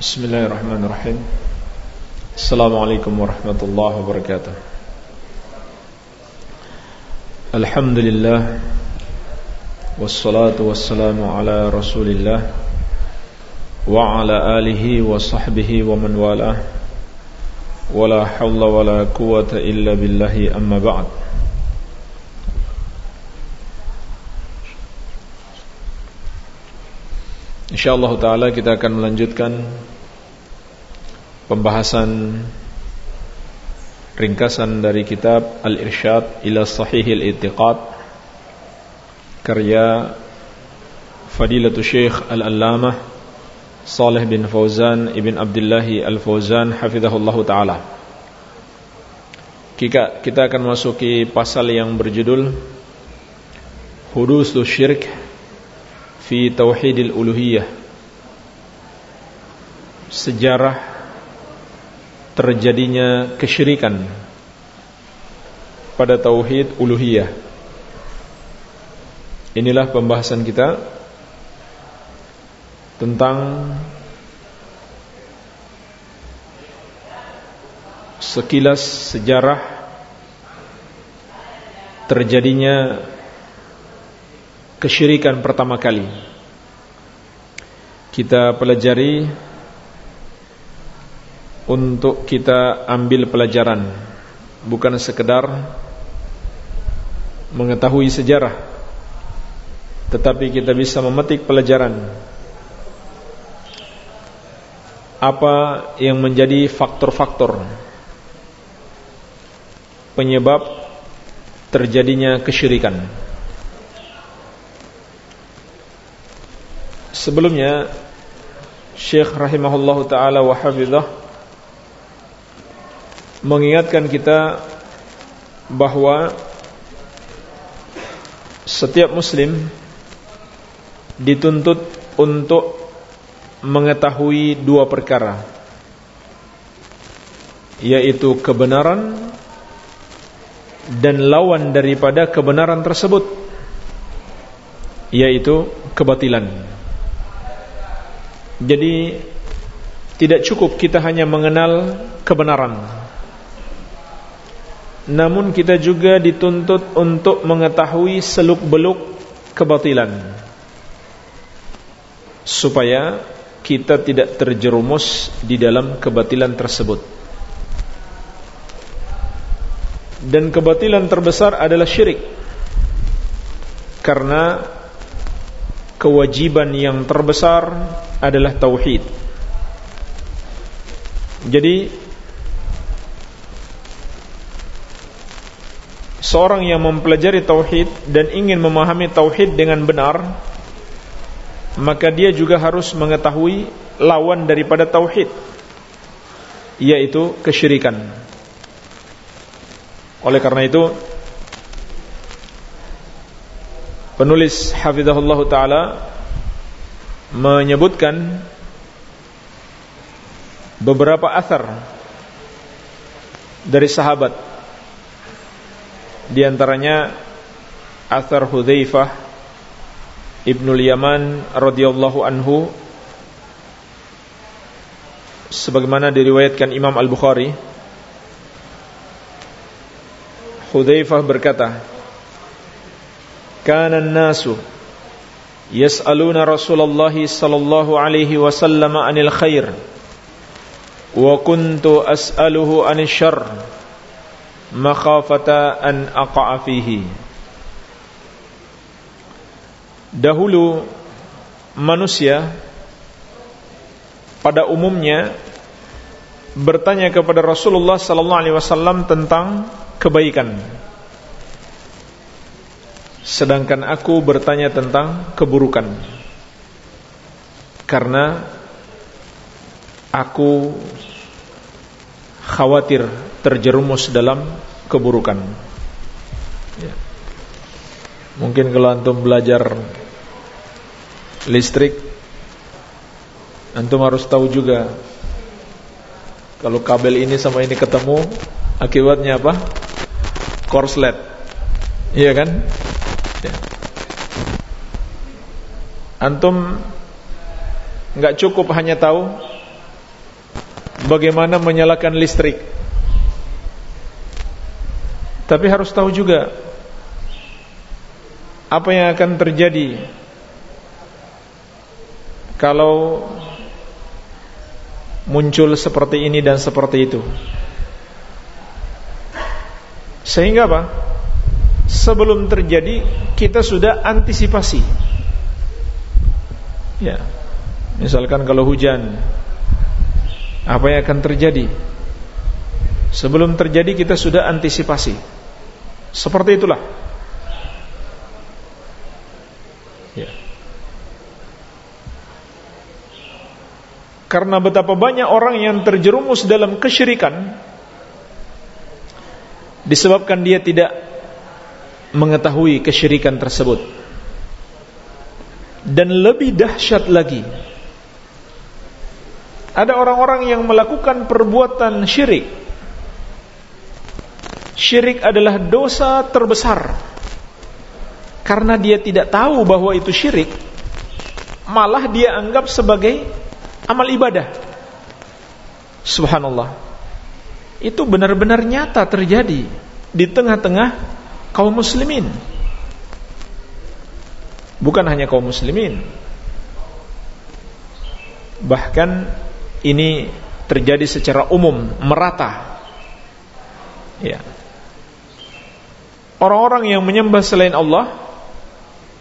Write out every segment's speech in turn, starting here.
بسم الله الرحمن الرحيم السلام عليكم ورحمة الله وبركاته الحمد لله والصلاة والسلام على رسول الله وعلى آله وصحبه ومن والاه ولا حول ولا قوة إلا بالله أما بعد InsyaAllah ta'ala kita akan melanjutkan Pembahasan Ringkasan dari kitab Al-Irsyad ila Sahihil Itiqad Karya Fadilatul Syekh Al-Allamah Salih bin Fauzan Ibn Abdillahi Al-Fauzan Hafizahullah Ta'ala. Kita, akan masuki pasal yang berjudul Hudusul Syirk fi tauhidil uluhiyah. Sejarah terjadinya kesyirikan pada tauhid uluhiyah. Inilah pembahasan kita tentang sekilas sejarah terjadinya kesyirikan pertama kali. Kita pelajari untuk kita ambil pelajaran. Bukan sekedar mengetahui sejarah tetapi kita bisa memetik pelajaran. Apa yang menjadi faktor-faktor penyebab terjadinya kesyirikan? Sebelumnya Syekh rahimahullahu taala wa hafizah mengingatkan kita bahwa setiap muslim dituntut untuk mengetahui dua perkara yaitu kebenaran dan lawan daripada kebenaran tersebut yaitu kebatilan. Jadi tidak cukup kita hanya mengenal kebenaran Namun kita juga dituntut untuk mengetahui seluk-beluk kebatilan. Supaya kita tidak terjerumus di dalam kebatilan tersebut. Dan kebatilan terbesar adalah syirik. Karena kewajiban yang terbesar adalah tauhid. Jadi seorang yang mempelajari tauhid dan ingin memahami tauhid dengan benar, maka dia juga harus mengetahui lawan daripada tauhid, yaitu kesyirikan. Oleh karena itu, Penulis Hafizahullah Ta'ala Menyebutkan Beberapa asar Dari sahabat di antaranya Athar Hudzaifah Ibnu Yaman radhiyallahu anhu sebagaimana diriwayatkan Imam Al-Bukhari. Hudzaifah berkata Kanan nasu yas'aluna Rasulullah sallallahu alaihi wasallam anil khair wa kuntu as'aluhu anil syarr makhafata an aqa'a fihi. Dahulu manusia pada umumnya bertanya kepada Rasulullah sallallahu alaihi wasallam tentang kebaikan. Sedangkan aku bertanya tentang keburukan. Karena aku khawatir terjerumus dalam keburukan ya. Mungkin kalau antum belajar Listrik Antum harus tahu juga Kalau kabel ini sama ini ketemu Akibatnya apa? Korslet Iya kan? Ya. Antum nggak cukup hanya tahu bagaimana menyalakan listrik. Tapi harus tahu juga apa yang akan terjadi kalau muncul seperti ini dan seperti itu. Sehingga apa? Sebelum terjadi kita sudah antisipasi. Ya. Misalkan kalau hujan apa yang akan terjadi? Sebelum terjadi kita sudah antisipasi. Seperti itulah. Ya. Karena betapa banyak orang yang terjerumus dalam kesyirikan disebabkan dia tidak mengetahui kesyirikan tersebut. Dan lebih dahsyat lagi, ada orang-orang yang melakukan perbuatan syirik. Syirik adalah dosa terbesar. Karena dia tidak tahu bahwa itu syirik, malah dia anggap sebagai amal ibadah. Subhanallah. Itu benar-benar nyata terjadi di tengah-tengah kaum muslimin. Bukan hanya kaum muslimin. Bahkan ini terjadi secara umum, merata. Ya. Orang-orang yang menyembah selain Allah,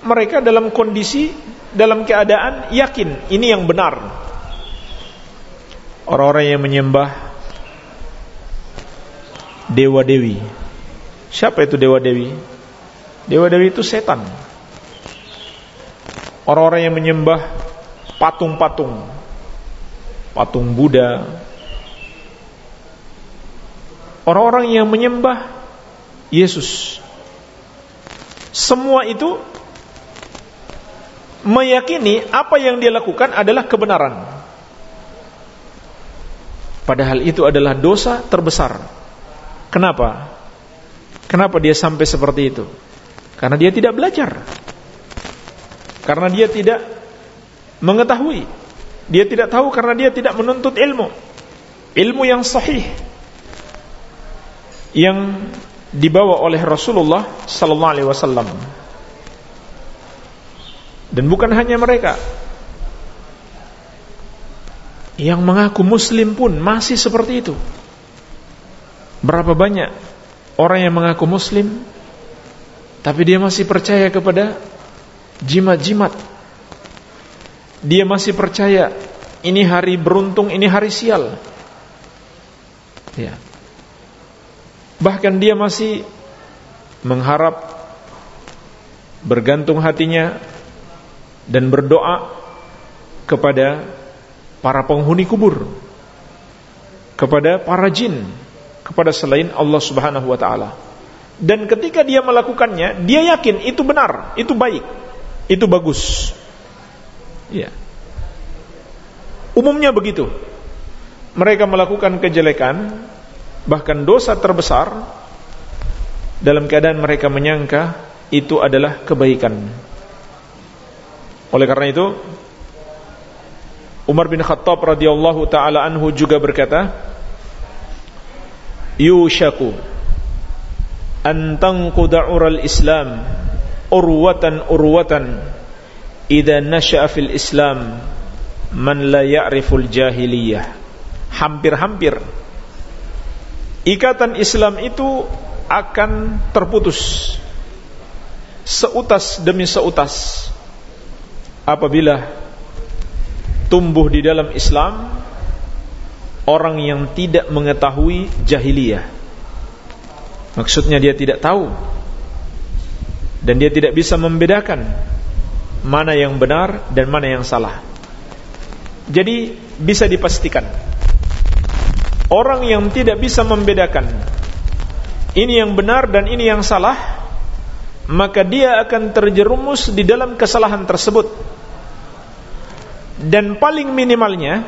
mereka dalam kondisi dalam keadaan yakin ini yang benar orang-orang yang menyembah dewa-dewi. Siapa itu dewa-dewi? Dewa-dewi itu setan. Orang-orang yang menyembah patung-patung. Patung Buddha. Orang-orang yang menyembah Yesus. Semua itu meyakini apa yang dia lakukan adalah kebenaran. Padahal itu adalah dosa terbesar. Kenapa? Kenapa dia sampai seperti itu? Karena dia tidak belajar. Karena dia tidak mengetahui. Dia tidak tahu karena dia tidak menuntut ilmu. Ilmu yang sahih. Yang dibawa oleh Rasulullah sallallahu alaihi wasallam. Dan bukan hanya mereka, yang mengaku muslim pun masih seperti itu. Berapa banyak orang yang mengaku muslim tapi dia masih percaya kepada jimat-jimat. Dia masih percaya ini hari beruntung, ini hari sial. Ya. Bahkan dia masih mengharap bergantung hatinya dan berdoa kepada para penghuni kubur kepada para jin kepada selain Allah Subhanahu wa taala. Dan ketika dia melakukannya, dia yakin itu benar, itu baik, itu bagus. Ya. Umumnya begitu. Mereka melakukan kejelekan, bahkan dosa terbesar dalam keadaan mereka menyangka itu adalah kebaikan. Oleh karena itu, Umar bin Khattab radhiyallahu taala anhu juga berkata, "Yushaku an tanquda ural Islam urwatan urwatan idza nasha'a fil Islam man la ya'riful jahiliyah." Hampir-hampir ikatan Islam itu akan terputus seutas demi seutas apabila tumbuh di dalam Islam orang yang tidak mengetahui jahiliyah. Maksudnya dia tidak tahu dan dia tidak bisa membedakan mana yang benar dan mana yang salah. Jadi bisa dipastikan orang yang tidak bisa membedakan. Ini yang benar dan ini yang salah, maka dia akan terjerumus di dalam kesalahan tersebut. Dan paling minimalnya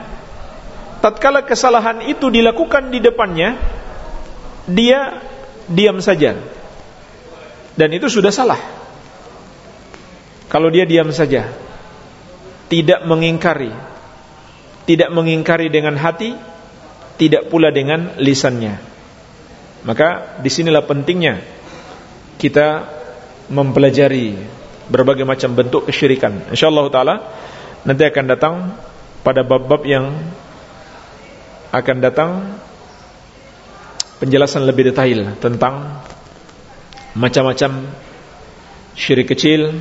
tatkala kesalahan itu dilakukan di depannya dia diam saja. Dan itu sudah salah. Kalau dia diam saja tidak mengingkari tidak mengingkari dengan hati tidak pula dengan lisannya. Maka di sinilah pentingnya kita mempelajari berbagai macam bentuk kesyirikan. Insyaallah taala nanti akan datang pada bab-bab yang akan datang penjelasan lebih detail tentang macam-macam syirik kecil,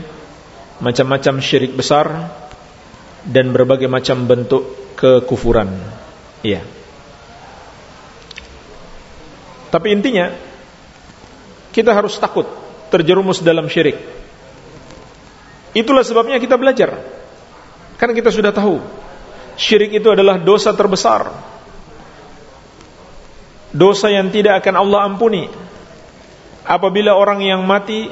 macam-macam syirik besar dan berbagai macam bentuk kekufuran. Iya. Tapi intinya kita harus takut terjerumus dalam syirik. Itulah sebabnya kita belajar. Karena kita sudah tahu syirik itu adalah dosa terbesar. Dosa yang tidak akan Allah ampuni. Apabila orang yang mati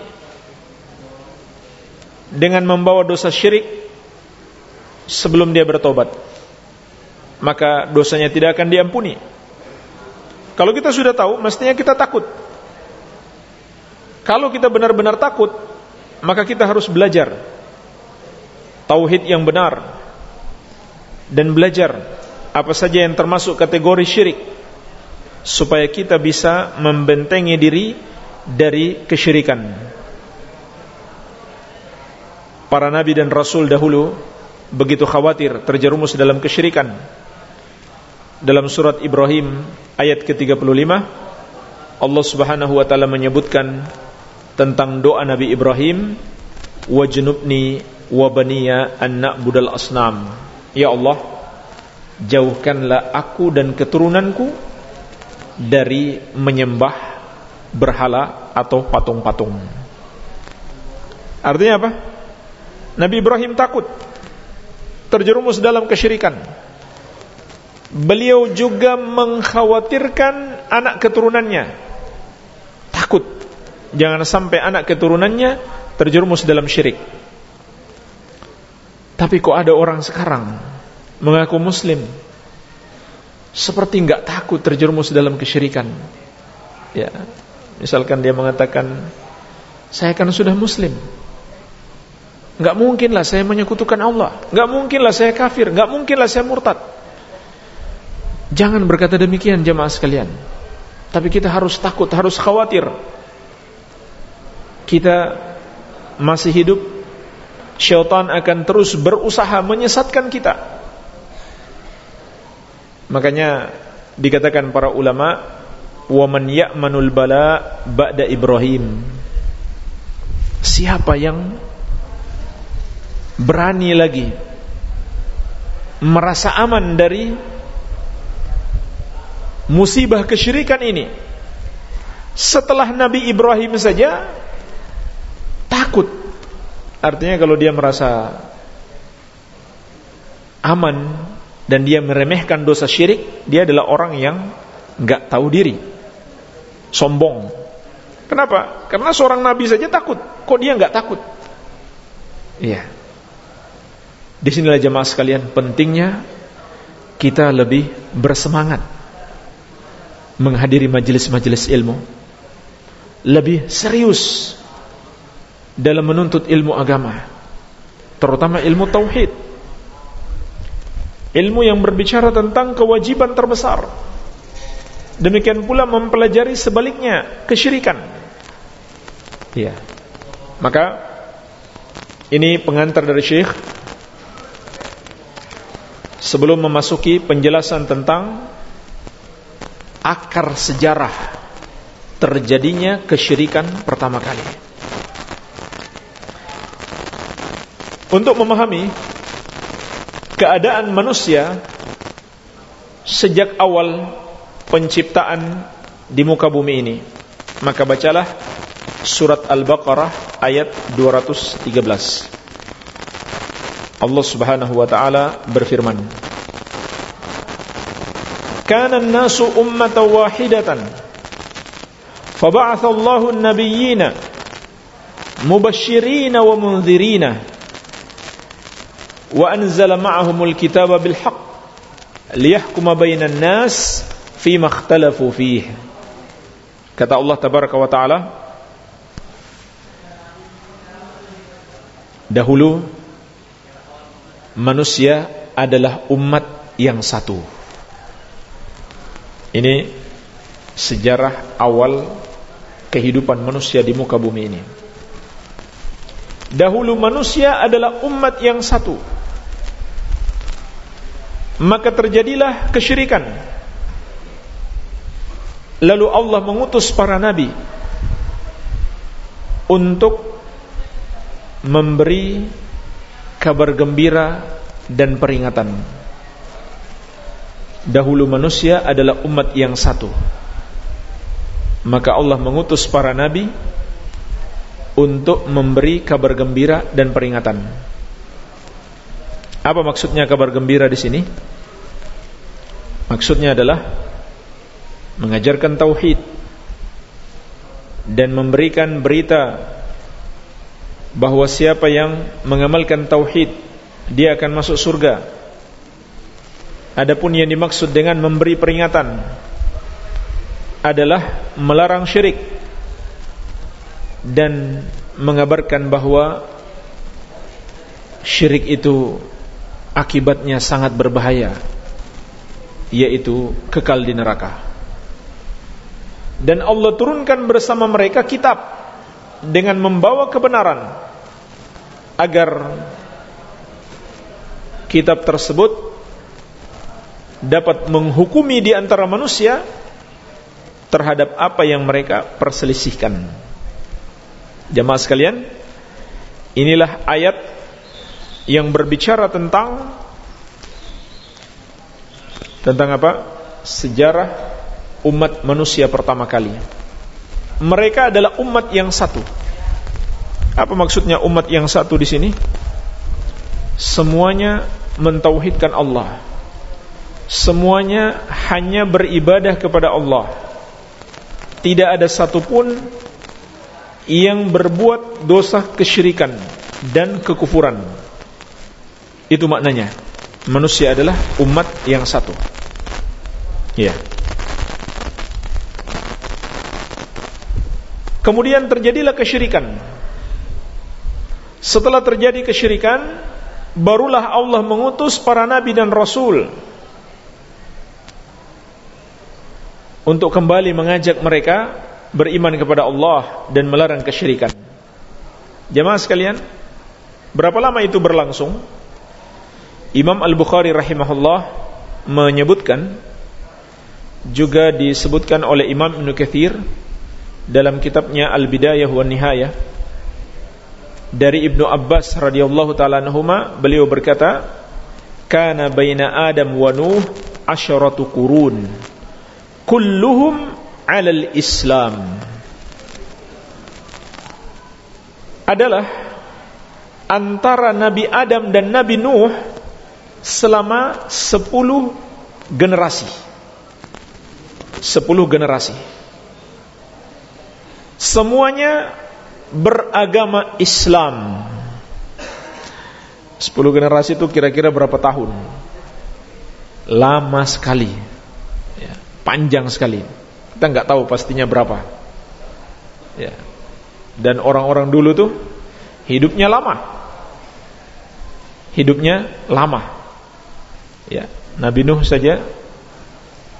dengan membawa dosa syirik sebelum dia bertobat, maka dosanya tidak akan diampuni. Kalau kita sudah tahu, mestinya kita takut. Kalau kita benar-benar takut, maka kita harus belajar tauhid yang benar dan belajar apa saja yang termasuk kategori syirik supaya kita bisa membentengi diri dari kesyirikan. Para nabi dan rasul dahulu begitu khawatir terjerumus dalam kesyirikan. Dalam surat Ibrahim ayat ke-35 Allah Subhanahu wa taala menyebutkan tentang doa Nabi Ibrahim wajnubni wa baniya an na'budal asnam. Ya Allah jauhkanlah aku dan keturunanku dari menyembah berhala atau patung-patung. Artinya apa? Nabi Ibrahim takut terjerumus dalam kesyirikan beliau juga mengkhawatirkan anak keturunannya takut jangan sampai anak keturunannya terjerumus dalam syirik. Tapi kok ada orang sekarang mengaku muslim seperti enggak takut terjerumus dalam kesyirikan. Ya, misalkan dia mengatakan saya kan sudah muslim. Enggak mungkinlah saya menyekutukan Allah. Enggak mungkinlah saya kafir, enggak mungkinlah saya murtad. Jangan berkata demikian jemaah sekalian. Tapi kita harus takut, harus khawatir. Kita masih hidup syaitan akan terus berusaha menyesatkan kita makanya dikatakan para ulama wa man ya'manul bala ba'da Ibrahim siapa yang berani lagi merasa aman dari musibah kesyirikan ini setelah Nabi Ibrahim saja takut. Artinya kalau dia merasa aman dan dia meremehkan dosa syirik, dia adalah orang yang nggak tahu diri, sombong. Kenapa? Karena seorang nabi saja takut. Kok dia nggak takut? Iya. Di sinilah jemaah sekalian pentingnya kita lebih bersemangat menghadiri majelis-majelis ilmu, lebih serius dalam menuntut ilmu agama terutama ilmu tauhid. Ilmu yang berbicara tentang kewajiban terbesar. Demikian pula mempelajari sebaliknya kesyirikan. Ya. Maka ini pengantar dari Syekh. Sebelum memasuki penjelasan tentang akar sejarah terjadinya kesyirikan pertama kali. Untuk memahami keadaan manusia sejak awal penciptaan di muka bumi ini maka bacalah surat Al-Baqarah ayat 213 Allah Subhanahu wa taala berfirman kana an-nasu ummatan wahidatan fa ba'atha Allahu an-nabiyyina mubashshirina wa mundzirina wa anzala ma'ahumul kitaba bil haqq liyahkuma bainan nas ikhtalafu fihi kata Allah tabaraka wa taala dahulu manusia adalah umat yang satu. Ini sejarah awal kehidupan manusia di muka bumi ini. Dahulu manusia adalah umat yang satu. Maka terjadilah kesyirikan. Lalu Allah mengutus para nabi untuk memberi kabar gembira dan peringatan. Dahulu manusia adalah umat yang satu. Maka Allah mengutus para nabi untuk memberi kabar gembira dan peringatan. Apa maksudnya kabar gembira di sini? Maksudnya adalah mengajarkan tauhid dan memberikan berita bahwa siapa yang mengamalkan tauhid dia akan masuk surga. Adapun yang dimaksud dengan memberi peringatan adalah melarang syirik dan mengabarkan bahwa syirik itu akibatnya sangat berbahaya yaitu kekal di neraka. Dan Allah turunkan bersama mereka kitab dengan membawa kebenaran agar kitab tersebut dapat menghukumi di antara manusia terhadap apa yang mereka perselisihkan. Jemaah sekalian, inilah ayat yang berbicara tentang tentang apa? Sejarah umat manusia pertama kali. Mereka adalah umat yang satu. Apa maksudnya umat yang satu di sini? Semuanya mentauhidkan Allah. Semuanya hanya beribadah kepada Allah tidak ada satupun yang berbuat dosa kesyirikan dan kekufuran. Itu maknanya. Manusia adalah umat yang satu. Ya. Kemudian terjadilah kesyirikan. Setelah terjadi kesyirikan, barulah Allah mengutus para nabi dan rasul untuk kembali mengajak mereka beriman kepada Allah dan melarang kesyirikan. Jemaah sekalian, berapa lama itu berlangsung? Imam Al-Bukhari rahimahullah menyebutkan juga disebutkan oleh Imam Ibn Kathir dalam kitabnya Al-Bidayah wa Nihayah dari Ibnu Abbas radhiyallahu taala anhuma beliau berkata kana baina Adam wa Nuh asyratu qurun kulluhum alal Islam adalah antara Nabi Adam dan Nabi Nuh selama sepuluh generasi. Sepuluh generasi. Semuanya beragama Islam. Sepuluh generasi itu kira-kira berapa tahun? Lama sekali panjang sekali. Kita nggak tahu pastinya berapa. Ya. Dan orang-orang dulu tuh hidupnya lama. Hidupnya lama. Ya, Nabi Nuh saja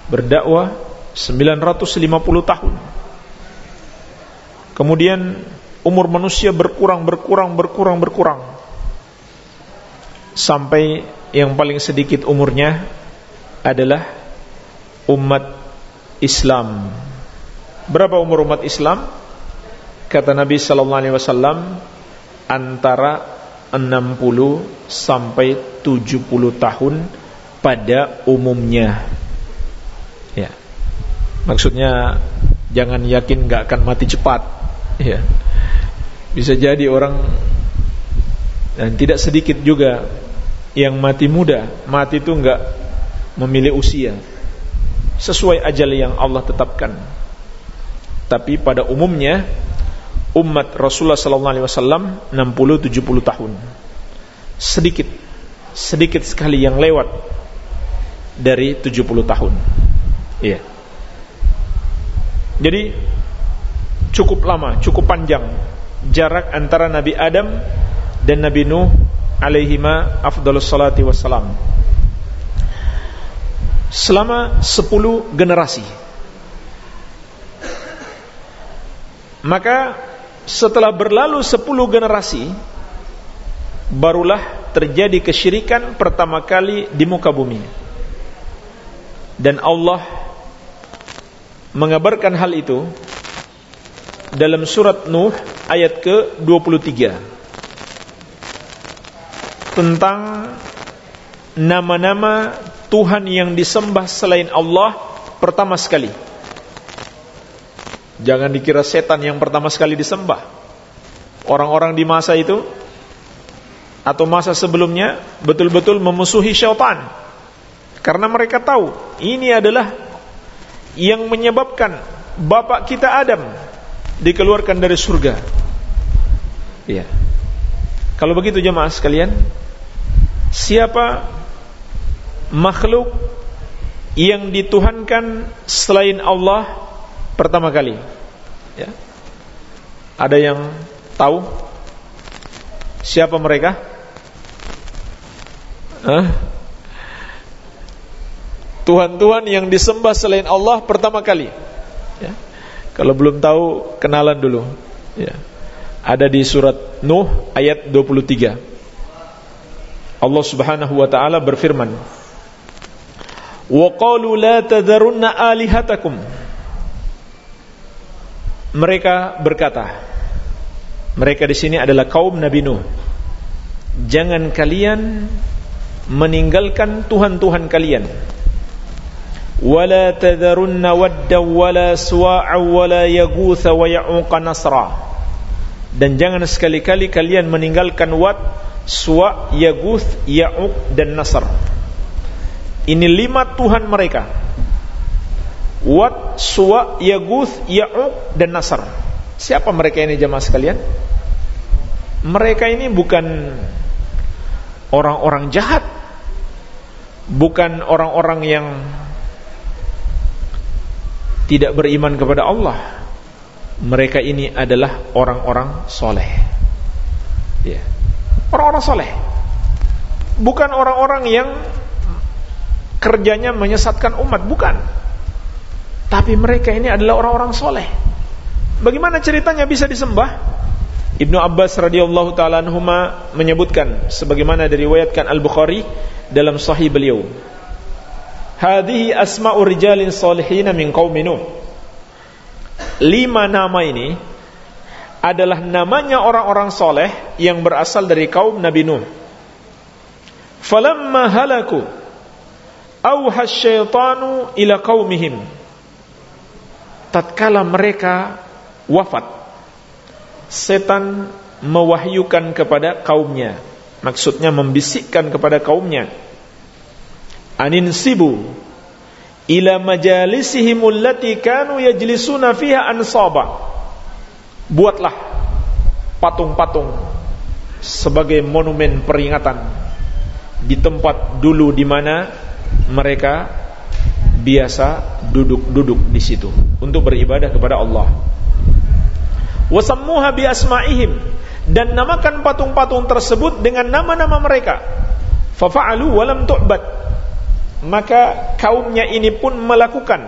berdakwah 950 tahun. Kemudian umur manusia berkurang berkurang berkurang berkurang sampai yang paling sedikit umurnya adalah umat Islam. Berapa umur umat Islam? Kata Nabi sallallahu alaihi wasallam antara 60 sampai 70 tahun pada umumnya. Ya. Maksudnya jangan yakin nggak akan mati cepat. Ya. Bisa jadi orang dan tidak sedikit juga yang mati muda. Mati itu nggak memilih usia sesuai ajal yang Allah tetapkan. Tapi pada umumnya umat Rasulullah sallallahu alaihi wasallam 60 70 tahun. Sedikit sedikit sekali yang lewat dari 70 tahun. Iya. Jadi cukup lama, cukup panjang jarak antara Nabi Adam dan Nabi Nuh afdalus salati wassalam selama 10 generasi. Maka setelah berlalu 10 generasi barulah terjadi kesyirikan pertama kali di muka bumi. Dan Allah mengabarkan hal itu dalam surat Nuh ayat ke-23 tentang nama-nama Tuhan yang disembah selain Allah pertama sekali. Jangan dikira setan yang pertama sekali disembah. Orang-orang di masa itu atau masa sebelumnya betul-betul memusuhi syaitan. Karena mereka tahu ini adalah yang menyebabkan bapak kita Adam dikeluarkan dari surga. Iya. Kalau begitu jemaah sekalian, siapa makhluk yang dituhankan selain Allah pertama kali? Ya. Ada yang tahu siapa mereka? Tuhan-Tuhan yang disembah selain Allah pertama kali. Ya. Kalau belum tahu, kenalan dulu. Ya. Ada di surat Nuh ayat 23. Allah Subhanahu wa taala berfirman, Wa qalu la tadharunna alihatakum. Mereka berkata, mereka di sini adalah kaum Nabi Nuh. Jangan kalian meninggalkan tuhan-tuhan kalian. Wala tadharunna wadda wala suwa'a wala yagutha wa ya'uqa nasra. Dan jangan sekali-kali kalian meninggalkan wat, suwa, yaguth, ya'uq dan nasr. Ini lima Tuhan mereka. Wad, Suwa, Yaguth, Ya'uq dan Nasr. Siapa mereka ini jemaah sekalian? Mereka ini bukan orang-orang jahat. Bukan orang-orang yang tidak beriman kepada Allah mereka ini adalah orang-orang soleh ya. orang-orang soleh bukan orang-orang yang kerjanya menyesatkan umat. Bukan. Tapi mereka ini adalah orang-orang soleh. Bagaimana ceritanya bisa disembah? Ibnu Abbas radhiyallahu taala anhuma menyebutkan sebagaimana diriwayatkan Al-Bukhari dalam sahih beliau. Hadhihi asma'u rijalin salihina min qaumi Nuh. Lima nama ini adalah namanya orang-orang soleh yang berasal dari kaum Nabi Nuh. Falamma halaku awha syaitanu ila qaumihim. Tatkala mereka wafat, setan mewahyukan kepada kaumnya. Maksudnya membisikkan kepada kaumnya aninsibu ila majalisihim allati kanu yajlisuna fiha ansaba buatlah patung-patung sebagai monumen peringatan di tempat dulu di mana mereka biasa duduk-duduk di situ untuk beribadah kepada Allah. Wasammuha bi asma'ihim dan namakan patung-patung tersebut dengan nama-nama mereka. Fafa'alu walam tu'bad maka kaumnya ini pun melakukan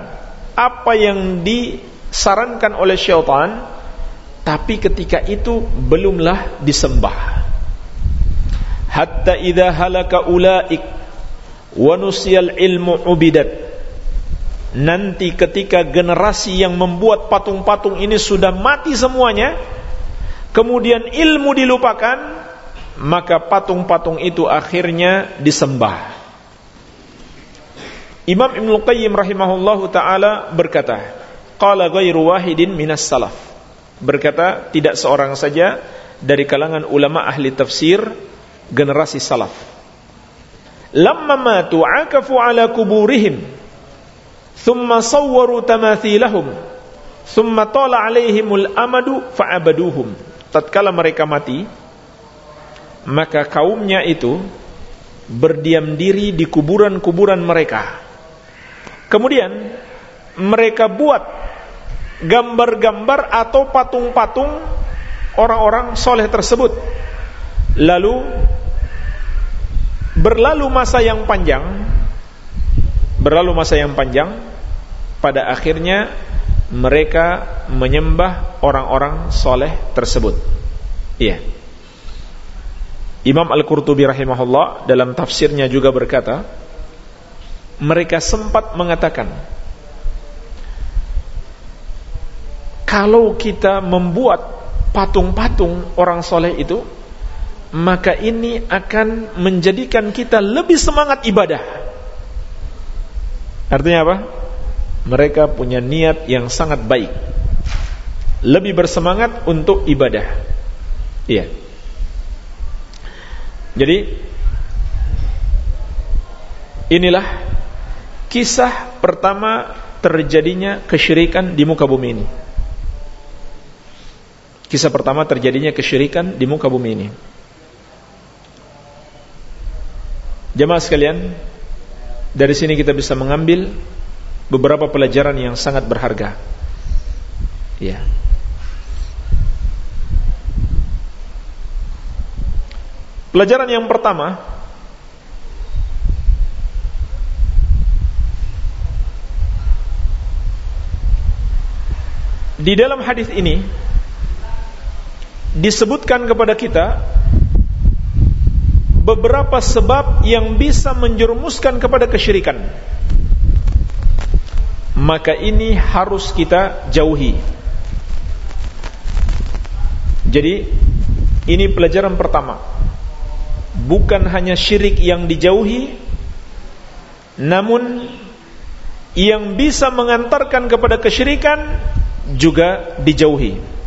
apa yang disarankan oleh syaitan tapi ketika itu belumlah disembah hatta idza halaka ulaik wa nusiyal ilmu ubidat nanti ketika generasi yang membuat patung-patung ini sudah mati semuanya kemudian ilmu dilupakan maka patung-patung itu akhirnya disembah Imam Ibn Qayyim rahimahullahu taala berkata, qala ghairu wahidin minas salaf. Berkata tidak seorang saja dari kalangan ulama ahli tafsir generasi salaf. Lamma matu akafu ala kuburihim thumma sawwaru tamathilahum thumma tala alaihimul amadu fa'abaduhum. Tatkala mereka mati, maka kaumnya itu berdiam diri di kuburan-kuburan mereka Kemudian mereka buat gambar-gambar atau patung-patung orang-orang soleh tersebut. Lalu berlalu masa yang panjang, berlalu masa yang panjang. Pada akhirnya mereka menyembah orang-orang soleh tersebut. Iya. Imam Al-Qurtubi rahimahullah dalam tafsirnya juga berkata mereka sempat mengatakan kalau kita membuat patung-patung orang soleh itu maka ini akan menjadikan kita lebih semangat ibadah. Artinya apa? mereka punya niat yang sangat baik. Lebih bersemangat untuk ibadah. Iya. Jadi inilah kisah pertama terjadinya kesyirikan di muka bumi ini. Kisah pertama terjadinya kesyirikan di muka bumi ini. Jemaah sekalian, dari sini kita bisa mengambil beberapa pelajaran yang sangat berharga. Ya. Pelajaran yang pertama Di dalam hadis ini disebutkan kepada kita beberapa sebab yang bisa menjerumuskan kepada kesyirikan. Maka ini harus kita jauhi. Jadi ini pelajaran pertama. Bukan hanya syirik yang dijauhi namun yang bisa mengantarkan kepada kesyirikan juga dijauhi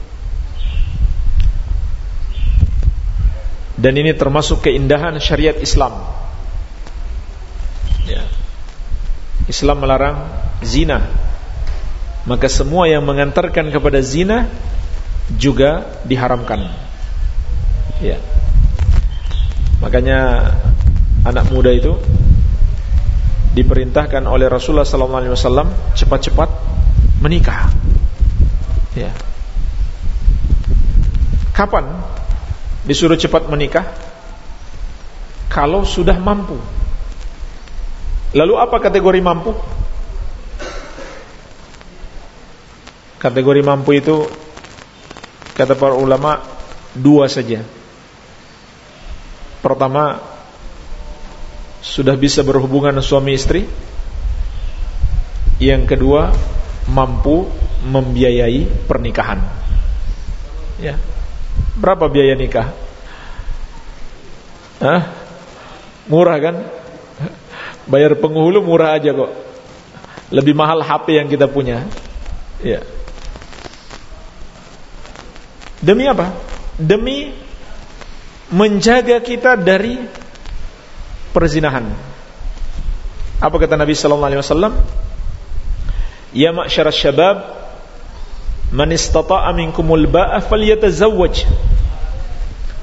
dan ini termasuk keindahan syariat Islam. Ya. Islam melarang zina. Maka semua yang mengantarkan kepada zina juga diharamkan. Ya. Makanya anak muda itu diperintahkan oleh Rasulullah SAW cepat-cepat menikah. Ya. Kapan disuruh cepat menikah kalau sudah mampu. Lalu apa kategori mampu? Kategori mampu itu kata para ulama dua saja. Pertama sudah bisa berhubungan suami istri. Yang kedua mampu membiayai pernikahan. Ya. Berapa biaya nikah? Hah? Murah kan? Bayar penghulu murah aja kok. Lebih mahal HP yang kita punya. Ya. Demi apa? Demi menjaga kita dari perzinahan. Apa kata Nabi sallallahu alaihi wasallam? Ya ma'syarasy syabab Man istata'a minkumul ba'a falyatazawwaj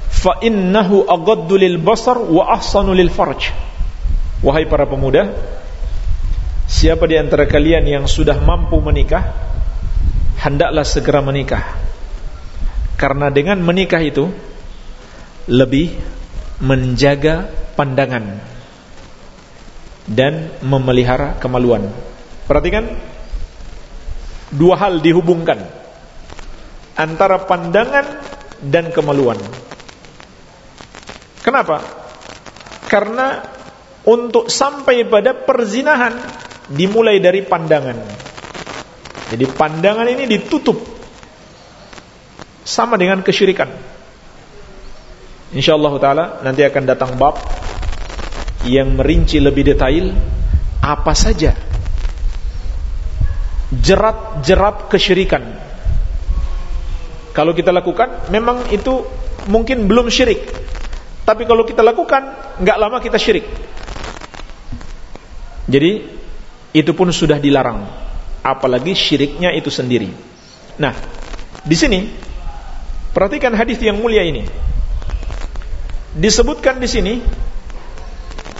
fa innahu aghaddu lil basar wa ahsanu lil farj. Wahai para pemuda, siapa di antara kalian yang sudah mampu menikah, hendaklah segera menikah. Karena dengan menikah itu lebih menjaga pandangan dan memelihara kemaluan. Perhatikan dua hal dihubungkan antara pandangan dan kemaluan. Kenapa? Karena untuk sampai pada perzinahan dimulai dari pandangan. Jadi pandangan ini ditutup sama dengan kesyirikan. Insyaallah taala nanti akan datang bab yang merinci lebih detail apa saja jerat-jerat kesyirikan kalau kita lakukan memang itu mungkin belum syirik. Tapi kalau kita lakukan nggak lama kita syirik. Jadi itu pun sudah dilarang. Apalagi syiriknya itu sendiri. Nah, di sini perhatikan hadis yang mulia ini. Disebutkan di sini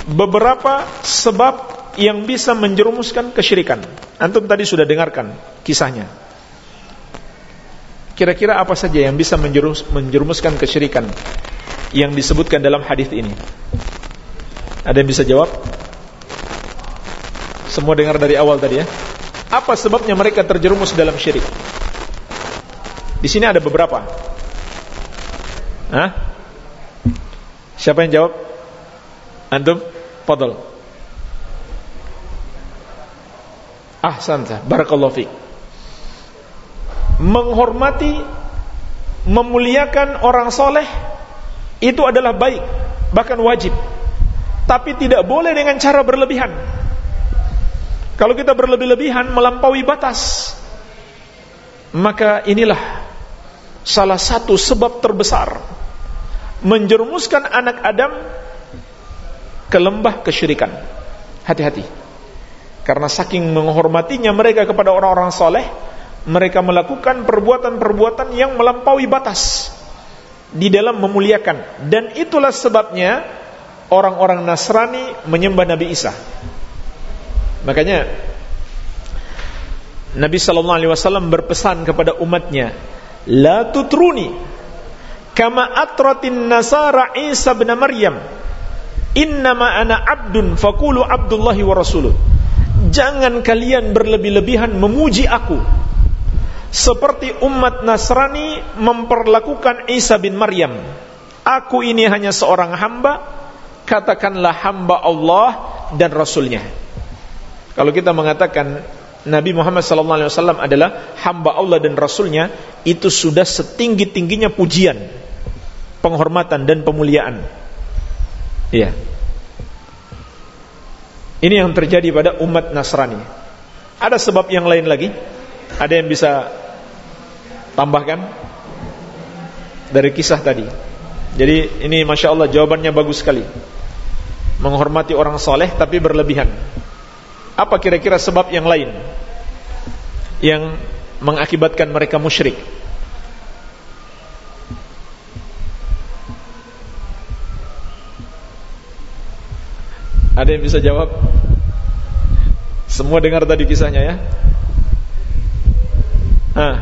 beberapa sebab yang bisa menjerumuskan kesyirikan. Antum tadi sudah dengarkan kisahnya. Kira-kira apa saja yang bisa menjerumus, menjerumuskan kesyirikan yang disebutkan dalam hadis ini? Ada yang bisa jawab? Semua dengar dari awal tadi ya. Apa sebabnya mereka terjerumus dalam syirik? Di sini ada beberapa. Hah? Siapa yang jawab? Antum? Fadal. Ahsanta. Barakallahu fiik. Menghormati memuliakan orang soleh itu adalah baik, bahkan wajib. Tapi tidak boleh dengan cara berlebihan. Kalau kita berlebih-lebihan melampaui batas, maka inilah salah satu sebab terbesar menjerumuskan anak Adam ke lembah kesyirikan. Hati-hati. Karena saking menghormatinya mereka kepada orang-orang soleh, mereka melakukan perbuatan-perbuatan yang melampaui batas di dalam memuliakan. Dan itulah sebabnya orang-orang Nasrani menyembah Nabi Isa. Makanya Nabi sallallahu alaihi wasallam berpesan kepada umatnya, "La tutruni kama atratin nasara Isa bin Maryam. Innama ana abdun faqulu abdullahi wa rasuluh." Jangan kalian berlebih-lebihan memuji aku seperti umat Nasrani memperlakukan Isa bin Maryam. Aku ini hanya seorang hamba, katakanlah hamba Allah dan Rasulnya. Kalau kita mengatakan Nabi Muhammad SAW adalah hamba Allah dan Rasulnya, itu sudah setinggi tingginya pujian, penghormatan dan pemuliaan. Iya. Ini yang terjadi pada umat Nasrani. Ada sebab yang lain lagi? Ada yang bisa tambahkan dari kisah tadi? Jadi ini masya Allah jawabannya bagus sekali. Menghormati orang soleh tapi berlebihan. Apa kira-kira sebab yang lain yang mengakibatkan mereka musyrik? Ada yang bisa jawab? Semua dengar tadi kisahnya ya? Ah.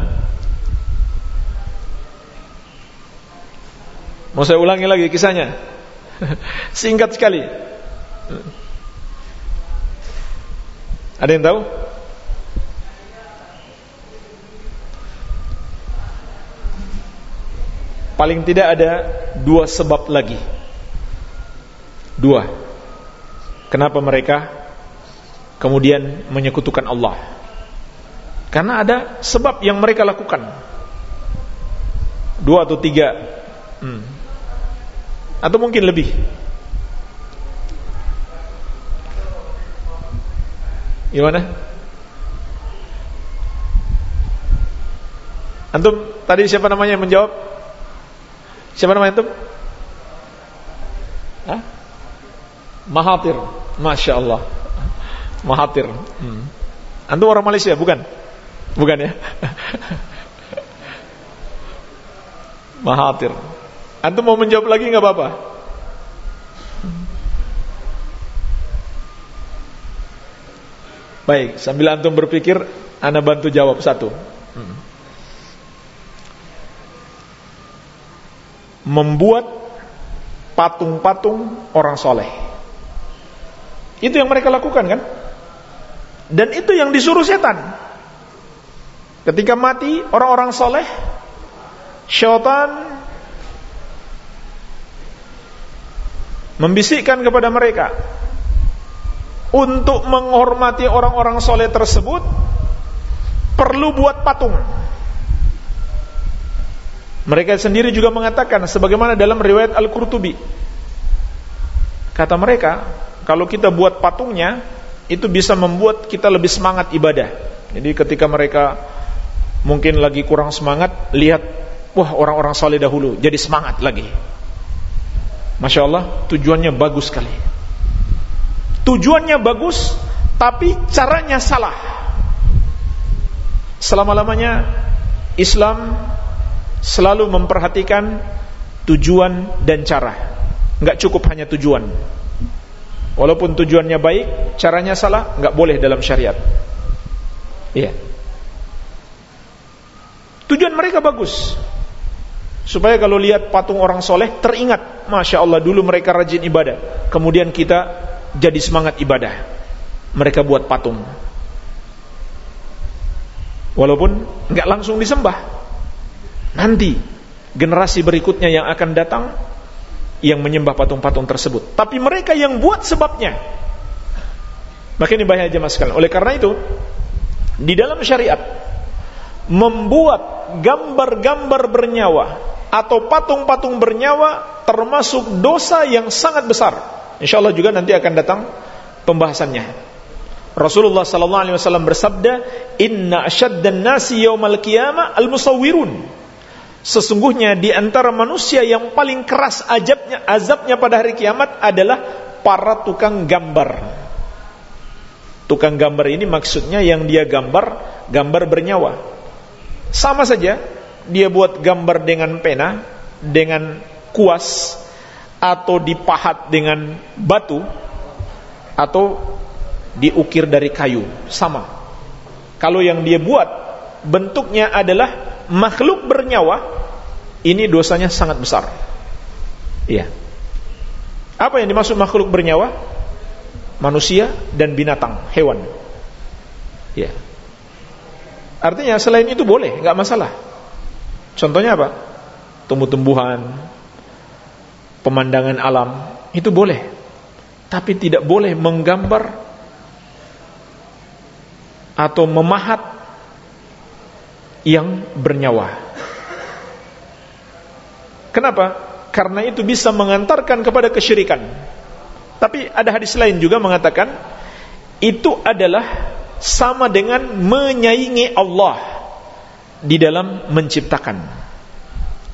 Mau saya ulangi lagi kisahnya? Singkat sekali. Ada yang tahu? Paling tidak ada dua sebab lagi. Dua. Kenapa mereka kemudian menyekutukan Allah? Karena ada sebab yang mereka lakukan. Dua atau tiga. Hmm. Atau mungkin lebih. Gimana? Antum tadi siapa namanya yang menjawab? Siapa namanya antum? Hah? Mahathir, masya Allah. Mahathir. Hmm. Antum orang Malaysia bukan? Bukan ya? Mahathir. Antum mau menjawab lagi nggak apa-apa? Baik, sambil antum berpikir, ana bantu jawab satu. Membuat patung-patung orang soleh. Itu yang mereka lakukan kan? Dan itu yang disuruh setan. Ketika mati orang-orang soleh, syaitan membisikkan kepada mereka, untuk menghormati orang-orang soleh tersebut perlu buat patung. Mereka sendiri juga mengatakan sebagaimana dalam riwayat Al-Qurtubi. Kata mereka, kalau kita buat patungnya itu bisa membuat kita lebih semangat ibadah. Jadi ketika mereka mungkin lagi kurang semangat, lihat wah orang-orang soleh dahulu jadi semangat lagi. Masya Allah tujuannya bagus sekali Tujuannya bagus, tapi caranya salah. Selama-lamanya Islam selalu memperhatikan tujuan dan cara. Enggak cukup hanya tujuan. Walaupun tujuannya baik, caranya salah, enggak boleh dalam syariat. Iya. Tujuan mereka bagus. Supaya kalau lihat patung orang soleh teringat, masya Allah dulu mereka rajin ibadah. Kemudian kita jadi semangat ibadah. mereka buat patung. Walaupun nggak langsung disembah. Nanti generasi berikutnya yang akan datang yang menyembah patung-patung tersebut. Tapi mereka yang buat sebabnya. Maka ini bahaya jemaah sekalian. Oleh karena itu, di dalam syariat membuat gambar-gambar bernyawa atau patung-patung bernyawa termasuk dosa yang sangat besar. Insyaallah juga nanti akan datang pembahasannya. Rasulullah sallallahu alaihi wasallam bersabda, "Inna asyaddan nasi yaumal qiyamah al-musawwirun." Sesungguhnya di antara manusia yang paling keras azabnya, azabnya pada hari kiamat adalah para tukang gambar. Tukang gambar ini maksudnya yang dia gambar, gambar bernyawa. Sama saja dia buat gambar dengan pena, dengan kuas atau dipahat dengan batu atau diukir dari kayu, sama. Kalau yang dia buat bentuknya adalah makhluk bernyawa, ini dosanya sangat besar. Iya. Apa yang dimaksud makhluk bernyawa? Manusia dan binatang, hewan. Iya. Artinya selain itu boleh, nggak masalah. Contohnya apa? Tumbuh-tumbuhan, pemandangan alam, itu boleh. Tapi tidak boleh menggambar atau memahat yang bernyawa. Kenapa? Karena itu bisa mengantarkan kepada kesyirikan. Tapi ada hadis lain juga mengatakan itu adalah sama dengan menyaingi Allah di dalam menciptakan.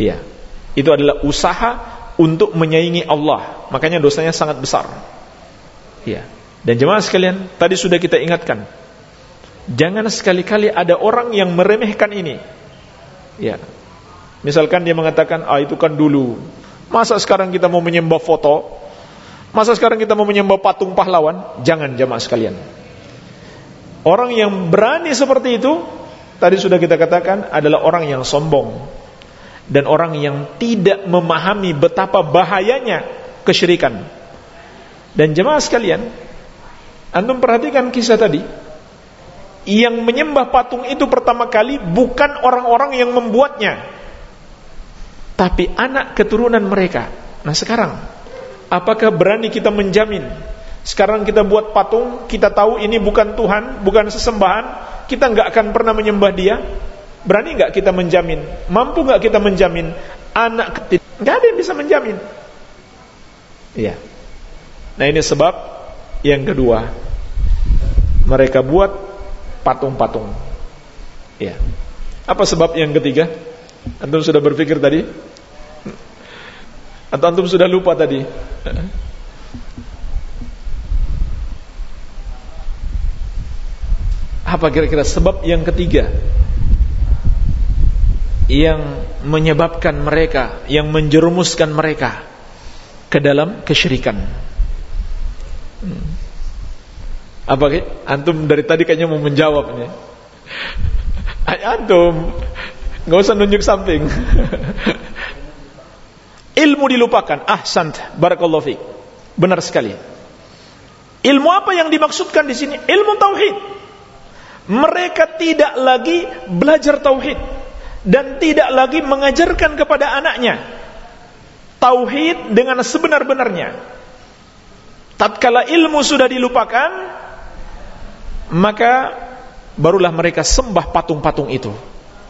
Iya. Itu adalah usaha untuk menyaingi Allah. Makanya dosanya sangat besar. Iya. Dan jemaah sekalian, tadi sudah kita ingatkan Jangan sekali-kali ada orang yang meremehkan ini. Ya. Misalkan dia mengatakan, "Ah, itu kan dulu. Masa sekarang kita mau menyembah foto? Masa sekarang kita mau menyembah patung pahlawan?" Jangan jamaah sekalian. Orang yang berani seperti itu tadi sudah kita katakan adalah orang yang sombong. Dan orang yang tidak memahami betapa bahayanya kesyirikan. Dan jemaah sekalian, antum perhatikan kisah tadi. Yang menyembah patung itu pertama kali bukan orang-orang yang membuatnya. Tapi anak keturunan mereka. Nah sekarang apakah berani kita menjamin sekarang kita buat patung kita tahu ini bukan Tuhan bukan sesembahan kita nggak akan pernah menyembah dia berani nggak kita menjamin mampu nggak kita menjamin anak kecil nggak ada yang bisa menjamin iya nah ini sebab yang kedua mereka buat patung-patung. Ya. Apa sebab yang ketiga? Antum sudah berpikir tadi? Atau antum sudah lupa tadi? Apa kira-kira sebab yang ketiga yang menyebabkan mereka, yang menjerumuskan mereka ke dalam kesyirikan? Hmm. Apa antum dari tadi kayaknya mau menjawab nih. Antum nggak usah nunjuk samping. Ilmu dilupakan. Ah, sant. Barakallahu fiik. Benar sekali. Ilmu apa yang dimaksudkan di sini? Ilmu tauhid. Mereka tidak lagi belajar tauhid dan tidak lagi mengajarkan kepada anaknya tauhid dengan sebenar-benarnya. Tatkala ilmu sudah dilupakan, maka barulah mereka sembah patung-patung itu.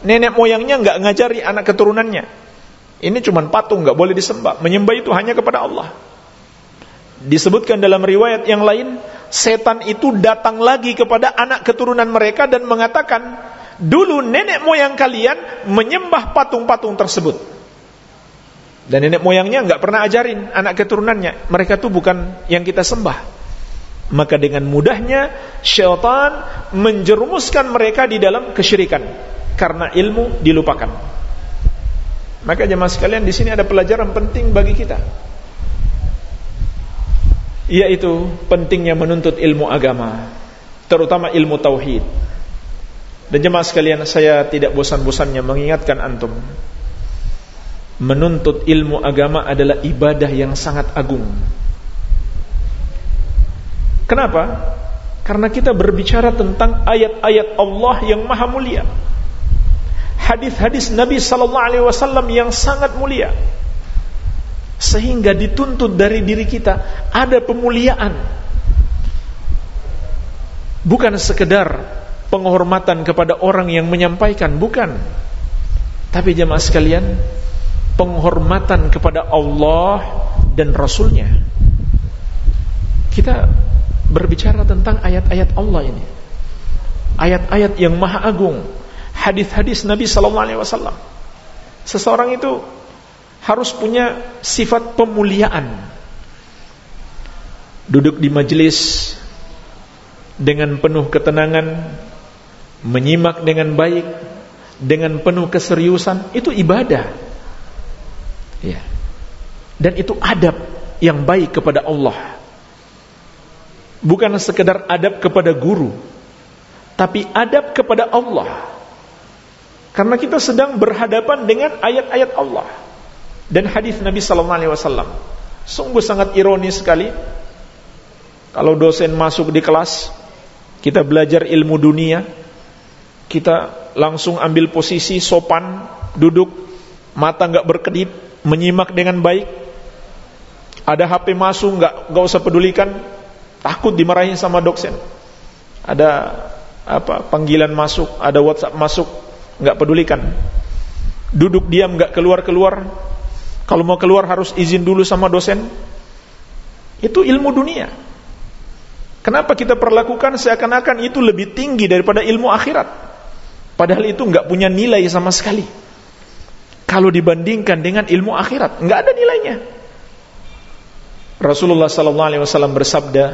Nenek moyangnya nggak ngajari anak keturunannya. Ini cuma patung, nggak boleh disembah. Menyembah itu hanya kepada Allah. Disebutkan dalam riwayat yang lain, setan itu datang lagi kepada anak keturunan mereka dan mengatakan, dulu nenek moyang kalian menyembah patung-patung tersebut. Dan nenek moyangnya nggak pernah ajarin anak keturunannya, mereka tuh bukan yang kita sembah maka dengan mudahnya syaitan menjerumuskan mereka di dalam kesyirikan karena ilmu dilupakan. Maka jemaah sekalian di sini ada pelajaran penting bagi kita. Yaitu pentingnya menuntut ilmu agama, terutama ilmu tauhid. Dan jemaah sekalian, saya tidak bosan-bosannya mengingatkan antum. Menuntut ilmu agama adalah ibadah yang sangat agung Kenapa? Karena kita berbicara tentang ayat-ayat Allah yang maha mulia. Hadis-hadis Nabi sallallahu alaihi wasallam yang sangat mulia. Sehingga dituntut dari diri kita ada pemuliaan. Bukan sekedar penghormatan kepada orang yang menyampaikan, bukan. Tapi jemaah sekalian, penghormatan kepada Allah dan Rasulnya. Kita berbicara tentang ayat-ayat Allah ini. Ayat-ayat yang maha agung, hadis-hadis Nabi sallallahu alaihi wasallam. Seseorang itu harus punya sifat pemuliaan. Duduk di majelis dengan penuh ketenangan, menyimak dengan baik, dengan penuh keseriusan, itu ibadah. Ya. Dan itu adab yang baik kepada Allah bukan sekedar adab kepada guru tapi adab kepada Allah karena kita sedang berhadapan dengan ayat-ayat Allah dan hadis Nabi sallallahu alaihi wasallam sungguh sangat ironis sekali kalau dosen masuk di kelas kita belajar ilmu dunia kita langsung ambil posisi sopan duduk mata nggak berkedip menyimak dengan baik ada HP masuk nggak nggak usah pedulikan Takut dimarahin sama dosen. Ada apa panggilan masuk, ada WhatsApp masuk, nggak pedulikan. Duduk diam nggak keluar-keluar. Kalau mau keluar harus izin dulu sama dosen. Itu ilmu dunia. Kenapa kita perlakukan seakan-akan itu lebih tinggi daripada ilmu akhirat? Padahal itu nggak punya nilai sama sekali. Kalau dibandingkan dengan ilmu akhirat, nggak ada nilainya. Rasulullah sallallahu alaihi wasallam bersabda,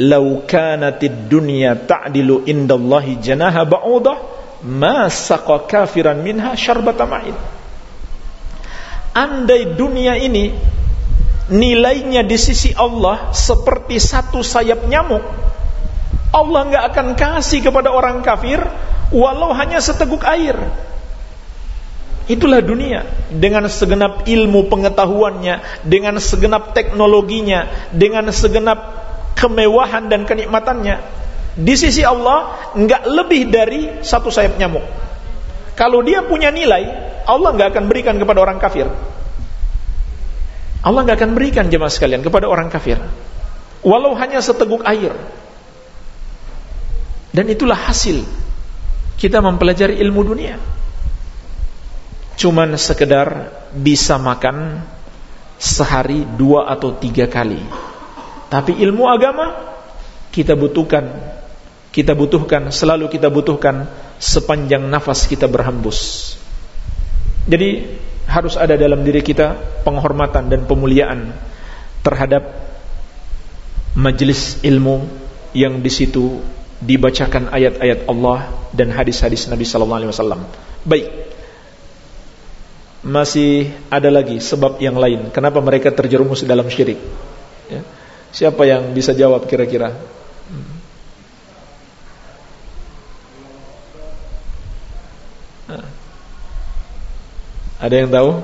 "Lau kanatid dunya ta'dilu indallahi janaha ba'udah, ma kafiran minha syarbata ma'in." Andai dunia ini nilainya di sisi Allah seperti satu sayap nyamuk, Allah nggak akan kasih kepada orang kafir walau hanya seteguk air. Itulah dunia dengan segenap ilmu pengetahuannya, dengan segenap teknologinya, dengan segenap kemewahan dan kenikmatannya. Di sisi Allah nggak lebih dari satu sayap nyamuk. Kalau dia punya nilai, Allah nggak akan berikan kepada orang kafir. Allah nggak akan berikan jemaah sekalian kepada orang kafir, walau hanya seteguk air. Dan itulah hasil kita mempelajari ilmu dunia cuman sekedar bisa makan sehari dua atau tiga kali. Tapi ilmu agama kita butuhkan, kita butuhkan, selalu kita butuhkan sepanjang nafas kita berhembus. Jadi harus ada dalam diri kita penghormatan dan pemuliaan terhadap majelis ilmu yang di situ dibacakan ayat-ayat Allah dan hadis-hadis Nabi sallallahu alaihi wasallam. Baik, masih ada lagi sebab yang lain kenapa mereka terjerumus dalam syirik ya. siapa yang bisa jawab kira-kira ada yang tahu?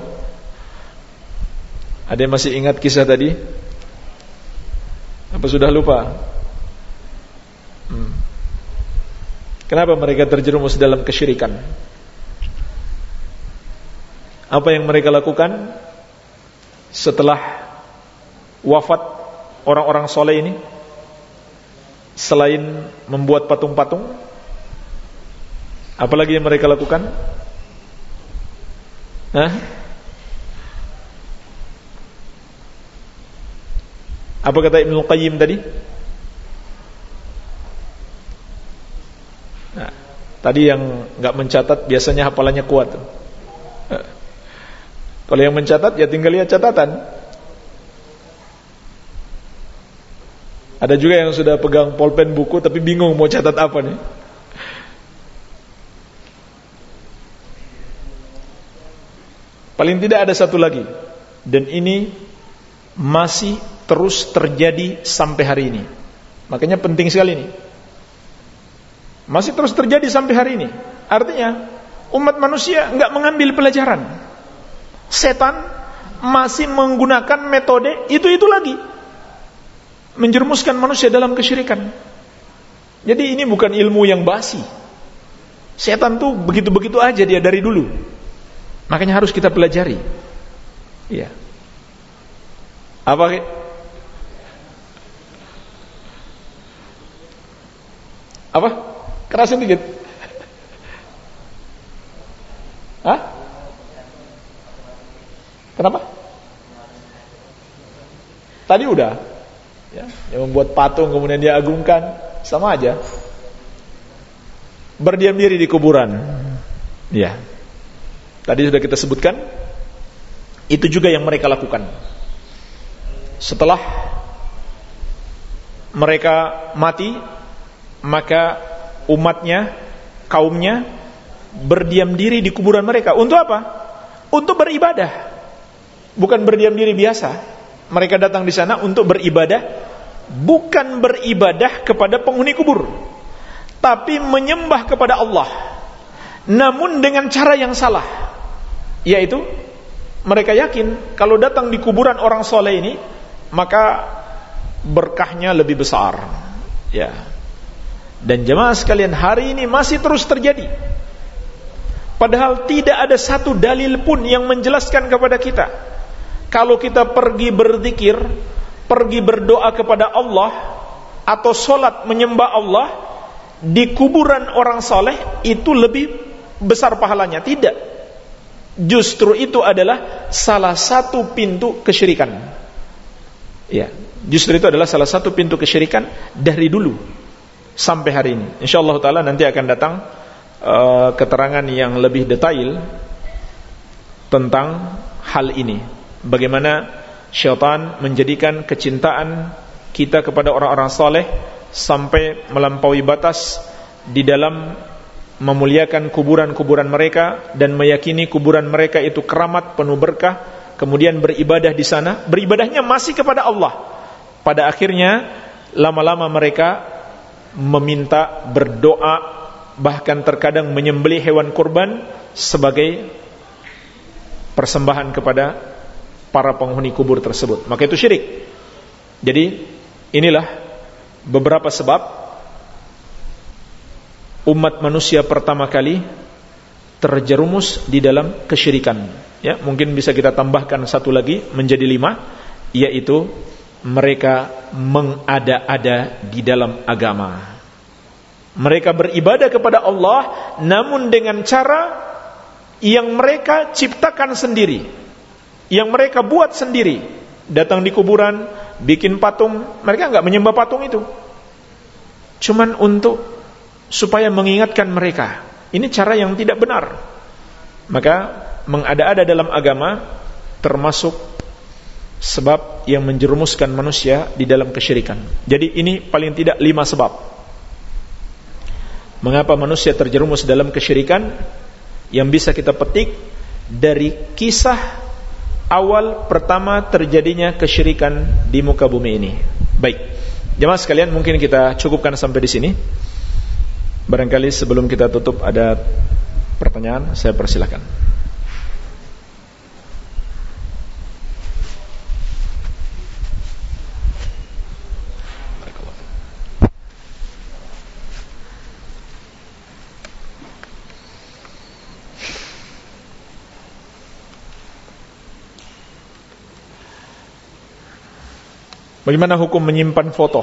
Ada yang masih ingat kisah tadi? Apa sudah lupa? Hmm. kenapa mereka terjerumus dalam kesyirikan? Apa yang mereka lakukan setelah wafat orang-orang soleh ini? Selain membuat patung-patung? Apalagi yang mereka lakukan Hah? apa kata Ibnu Qayyim tadi nah, tadi yang nggak mencatat biasanya hafalannya kuat kalau yang mencatat ya tinggal lihat catatan. Ada juga yang sudah pegang pulpen buku tapi bingung mau catat apa nih. Paling tidak ada satu lagi dan ini masih terus terjadi sampai hari ini. Makanya penting sekali ini. Masih terus terjadi sampai hari ini. Artinya umat manusia nggak mengambil pelajaran setan masih menggunakan metode itu-itu lagi menjerumuskan manusia dalam kesyirikan Jadi ini bukan ilmu yang basi. Setan tuh begitu-begitu aja dia dari dulu. Makanya harus kita pelajari. Iya. Apa Apa? Kerasin dikit. Hah? Kenapa? Tadi udah. Ya, yang membuat patung kemudian dia agungkan sama aja. Berdiam diri di kuburan. Ya. Tadi sudah kita sebutkan itu juga yang mereka lakukan. Setelah mereka mati maka umatnya, kaumnya berdiam diri di kuburan mereka. Untuk apa? Untuk beribadah. Bukan berdiam diri biasa. Mereka datang di sana untuk beribadah, bukan beribadah kepada penghuni kubur, tapi menyembah kepada Allah. Namun dengan cara yang salah, yaitu mereka yakin kalau datang di kuburan orang soleh ini, maka berkahnya lebih besar. Ya, dan jemaah sekalian hari ini masih terus terjadi. Padahal tidak ada satu dalil pun yang menjelaskan kepada kita. Kalau kita pergi berzikir, pergi berdoa kepada Allah, atau solat menyembah Allah, di kuburan orang soleh, itu lebih besar pahalanya. Tidak. Justru itu adalah salah satu pintu kesyirikan. Ya, justru itu adalah salah satu pintu kesyirikan dari dulu sampai hari ini. Insyaallah taala nanti akan datang uh, keterangan yang lebih detail tentang hal ini. Bagaimana syaitan menjadikan kecintaan kita kepada orang-orang saleh sampai melampaui batas di dalam memuliakan kuburan-kuburan mereka dan meyakini kuburan mereka itu keramat penuh berkah, kemudian beribadah di sana, beribadahnya masih kepada Allah. Pada akhirnya lama-lama mereka meminta berdoa bahkan terkadang menyembelih hewan kurban sebagai persembahan kepada para penghuni kubur tersebut. Maka itu syirik. Jadi inilah beberapa sebab umat manusia pertama kali terjerumus di dalam kesyirikan ya mungkin bisa kita tambahkan satu lagi menjadi lima yaitu mereka mengada-ada di dalam agama. Mereka beribadah kepada Allah namun dengan cara yang mereka ciptakan sendiri. Yang mereka buat sendiri. Datang di kuburan, bikin patung, mereka enggak menyembah patung itu. Cuman untuk supaya mengingatkan mereka. Ini cara yang tidak benar. Maka mengada-ada dalam agama termasuk sebab yang menjerumuskan manusia di dalam kesyirikan. Jadi ini paling tidak lima sebab. Mengapa manusia terjerumus dalam kesyirikan yang bisa kita petik dari kisah awal pertama terjadinya kesyirikan di muka bumi ini. Baik. Jemaah sekalian, mungkin kita cukupkan sampai di sini. Barangkali sebelum kita tutup ada pertanyaan, saya persilahkan. Bagaimana hukum menyimpan foto?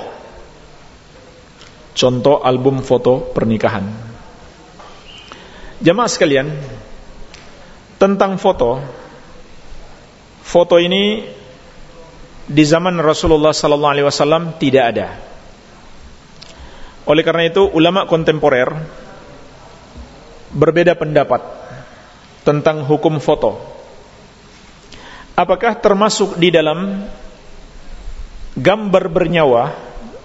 Contoh album foto pernikahan. Jamaah sekalian, tentang foto, foto ini di zaman Rasulullah wasallam tidak ada. Oleh karena itu, ulama kontemporer berbeda pendapat tentang hukum foto. Apakah termasuk di dalam gambar bernyawa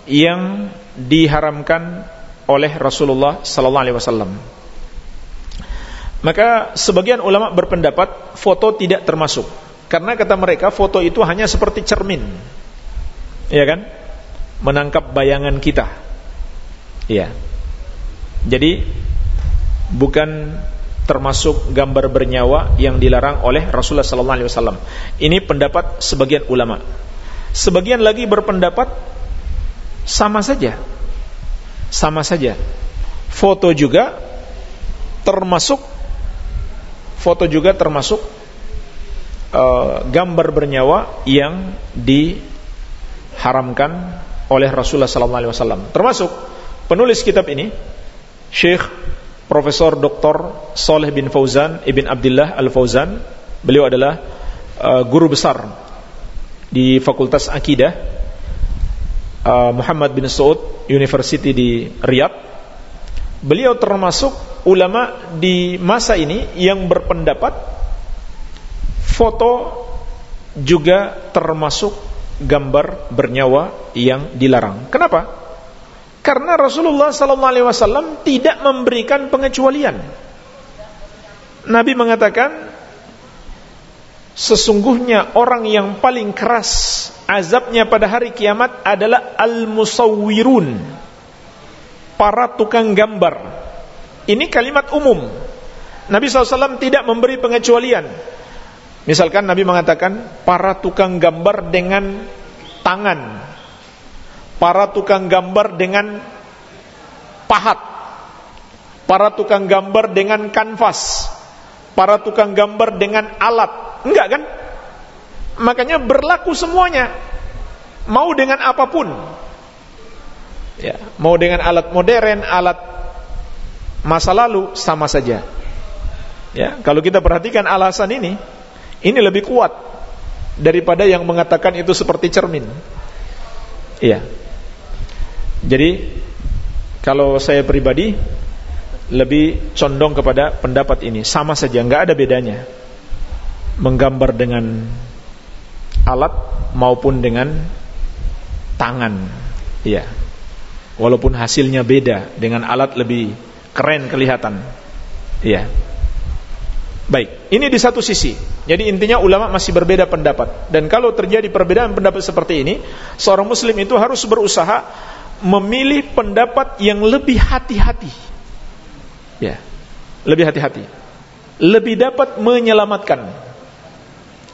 yang diharamkan oleh Rasulullah sallallahu alaihi wasallam. Maka sebagian ulama berpendapat foto tidak termasuk karena kata mereka foto itu hanya seperti cermin. Ya kan? Menangkap bayangan kita. Iya. Jadi bukan termasuk gambar bernyawa yang dilarang oleh Rasulullah sallallahu alaihi wasallam. Ini pendapat sebagian ulama. Sebagian lagi berpendapat sama saja. sama saja. Foto juga termasuk foto juga termasuk uh, gambar bernyawa yang diharamkan oleh Rasulullah sallallahu alaihi wasallam. Termasuk penulis kitab ini Syekh Profesor Dr. Saleh bin Fauzan Ibn Abdullah Al-Fauzan. Beliau adalah uh, guru besar di Fakultas Akidah uh, Muhammad bin Saud University di Riyadh. Beliau termasuk ulama di masa ini yang berpendapat foto juga termasuk gambar bernyawa yang dilarang. Kenapa? Karena Rasulullah sallallahu alaihi wasallam tidak memberikan pengecualian. Nabi mengatakan sesungguhnya orang yang paling keras azabnya pada hari kiamat adalah al-musawwirun. Para tukang gambar. Ini kalimat umum. Nabi SAW tidak memberi pengecualian Misalkan Nabi mengatakan para tukang gambar dengan tangan, para tukang gambar dengan pahat, para tukang gambar dengan kanvas, para tukang gambar dengan alat. Enggak kan? Makanya berlaku semuanya. Mau dengan apa pun. Ya, mau dengan alat modern, alat masa lalu sama saja. Ya, kalau kita perhatikan alasan ini, ini lebih kuat daripada yang mengatakan itu seperti cermin. Iya. Jadi kalau saya pribadi lebih condong kepada pendapat ini, sama saja, nggak ada bedanya. Menggambar dengan alat maupun dengan tangan. Iya. Walaupun hasilnya beda, dengan alat lebih keren kelihatan. Iya. Baik, ini di satu sisi. Jadi intinya ulama masih berbeda pendapat. Dan kalau terjadi perbedaan pendapat seperti ini, seorang muslim itu harus berusaha memilih pendapat yang lebih hati-hati. Ya. Lebih hati-hati. Lebih dapat menyelamatkan.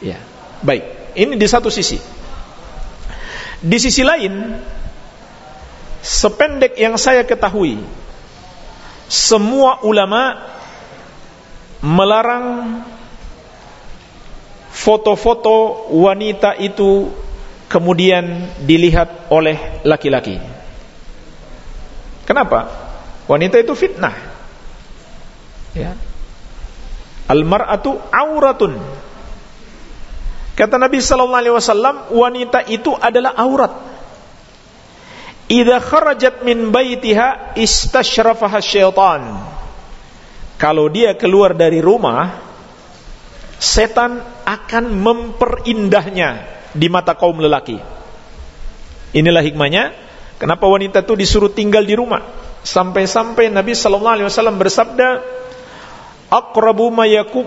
Ya. Baik, ini di satu sisi. Di sisi lain, sependek yang saya ketahui, semua ulama melarang foto-foto wanita itu kemudian dilihat oleh laki-laki. Kenapa? Wanita itu fitnah. Ya. Al-mar'atu auratun. Kata Nabi sallallahu alaihi wasallam, wanita itu adalah aurat. Idza kharajat min baitiha istashrafaha syaitan kalau dia keluar dari rumah, setan akan memperindahnya di mata kaum lelaki. Inilah hikmahnya kenapa wanita itu disuruh tinggal di rumah. Sampai-sampai Nabi sallallahu alaihi wasallam bersabda, "Aqrabu ma yakum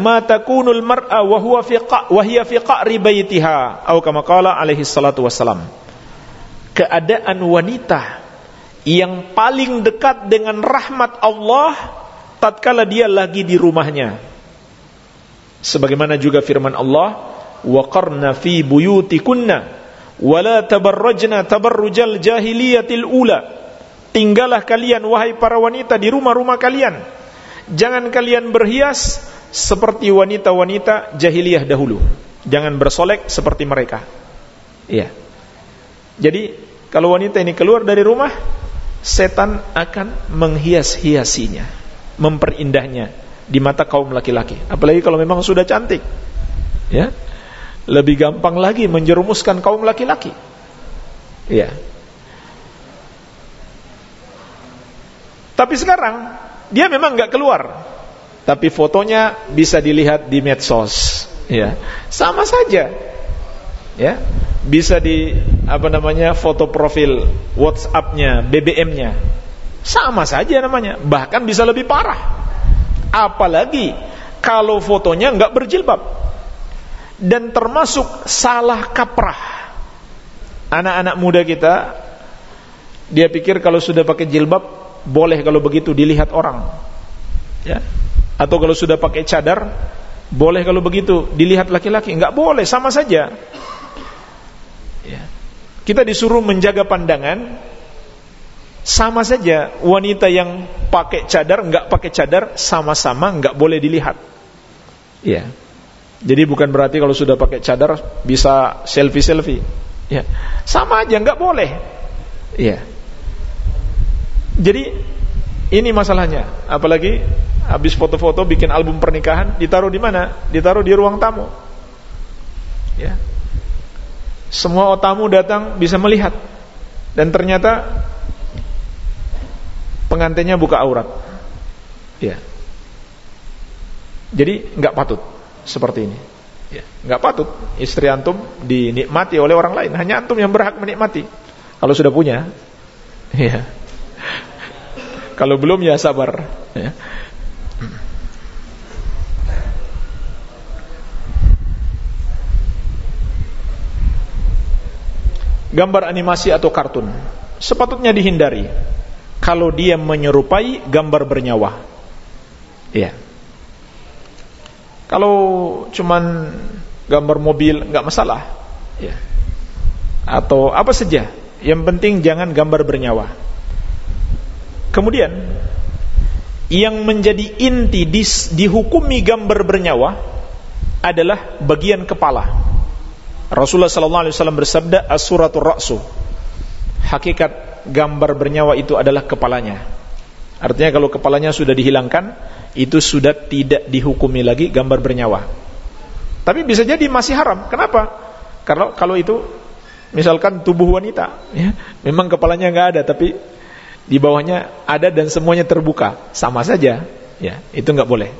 ma takunul mar'a wa huwa fi wa hiya fi qa'ri baitiha." Atau kama qala alaihi salatu wasalam. Keadaan wanita yang paling dekat dengan rahmat Allah tatkala dia lagi di rumahnya. Sebagaimana juga firman Allah, "Wa qarna fi buyutikunna wa la tabarrajna tabarrujal jahiliyatil ula." Tinggallah kalian wahai para wanita di rumah-rumah kalian. Jangan kalian berhias seperti wanita-wanita jahiliyah dahulu. Jangan bersolek seperti mereka. Iya. Jadi kalau wanita ini keluar dari rumah, setan akan menghias-hiasinya memperindahnya di mata kaum laki-laki. Apalagi kalau memang sudah cantik. Ya. Lebih gampang lagi menjerumuskan kaum laki-laki. Ya. Tapi sekarang dia memang nggak keluar. Tapi fotonya bisa dilihat di medsos. Ya. Sama saja. Ya. Bisa di apa namanya foto profil WhatsApp-nya, BBM-nya sama saja namanya, bahkan bisa lebih parah. Apalagi kalau fotonya nggak berjilbab. Dan termasuk salah kaprah. Anak-anak muda kita dia pikir kalau sudah pakai jilbab boleh kalau begitu dilihat orang. Ya. Atau kalau sudah pakai cadar boleh kalau begitu dilihat laki-laki, nggak boleh, sama saja. Ya. Kita disuruh menjaga pandangan sama saja wanita yang pakai cadar nggak pakai cadar sama-sama nggak boleh dilihat ya jadi bukan berarti kalau sudah pakai cadar bisa selfie selfie ya sama aja nggak boleh ya jadi ini masalahnya apalagi habis foto-foto bikin album pernikahan ditaruh di mana ditaruh di ruang tamu ya semua tamu datang bisa melihat dan ternyata pengantinnya buka aurat. Ya. Jadi nggak patut seperti ini. Ya, nggak patut istri antum dinikmati oleh orang lain. Hanya antum yang berhak menikmati. Kalau sudah punya, ya. Kalau belum ya sabar. Ya. Gambar animasi atau kartun sepatutnya dihindari kalau dia menyerupai gambar bernyawa. Ya. Kalau cuman gambar mobil nggak masalah. Ya. Atau apa saja, yang penting jangan gambar bernyawa. Kemudian yang menjadi inti di, dihukumi gambar bernyawa adalah bagian kepala. Rasulullah sallallahu alaihi wasallam bersabda as-suratul ra'su. Hakikat gambar bernyawa itu adalah kepalanya. Artinya kalau kepalanya sudah dihilangkan, itu sudah tidak dihukumi lagi gambar bernyawa. Tapi bisa jadi masih haram. Kenapa? Karena kalau itu misalkan tubuh wanita, ya, memang kepalanya nggak ada, tapi di bawahnya ada dan semuanya terbuka, sama saja, ya, itu nggak boleh.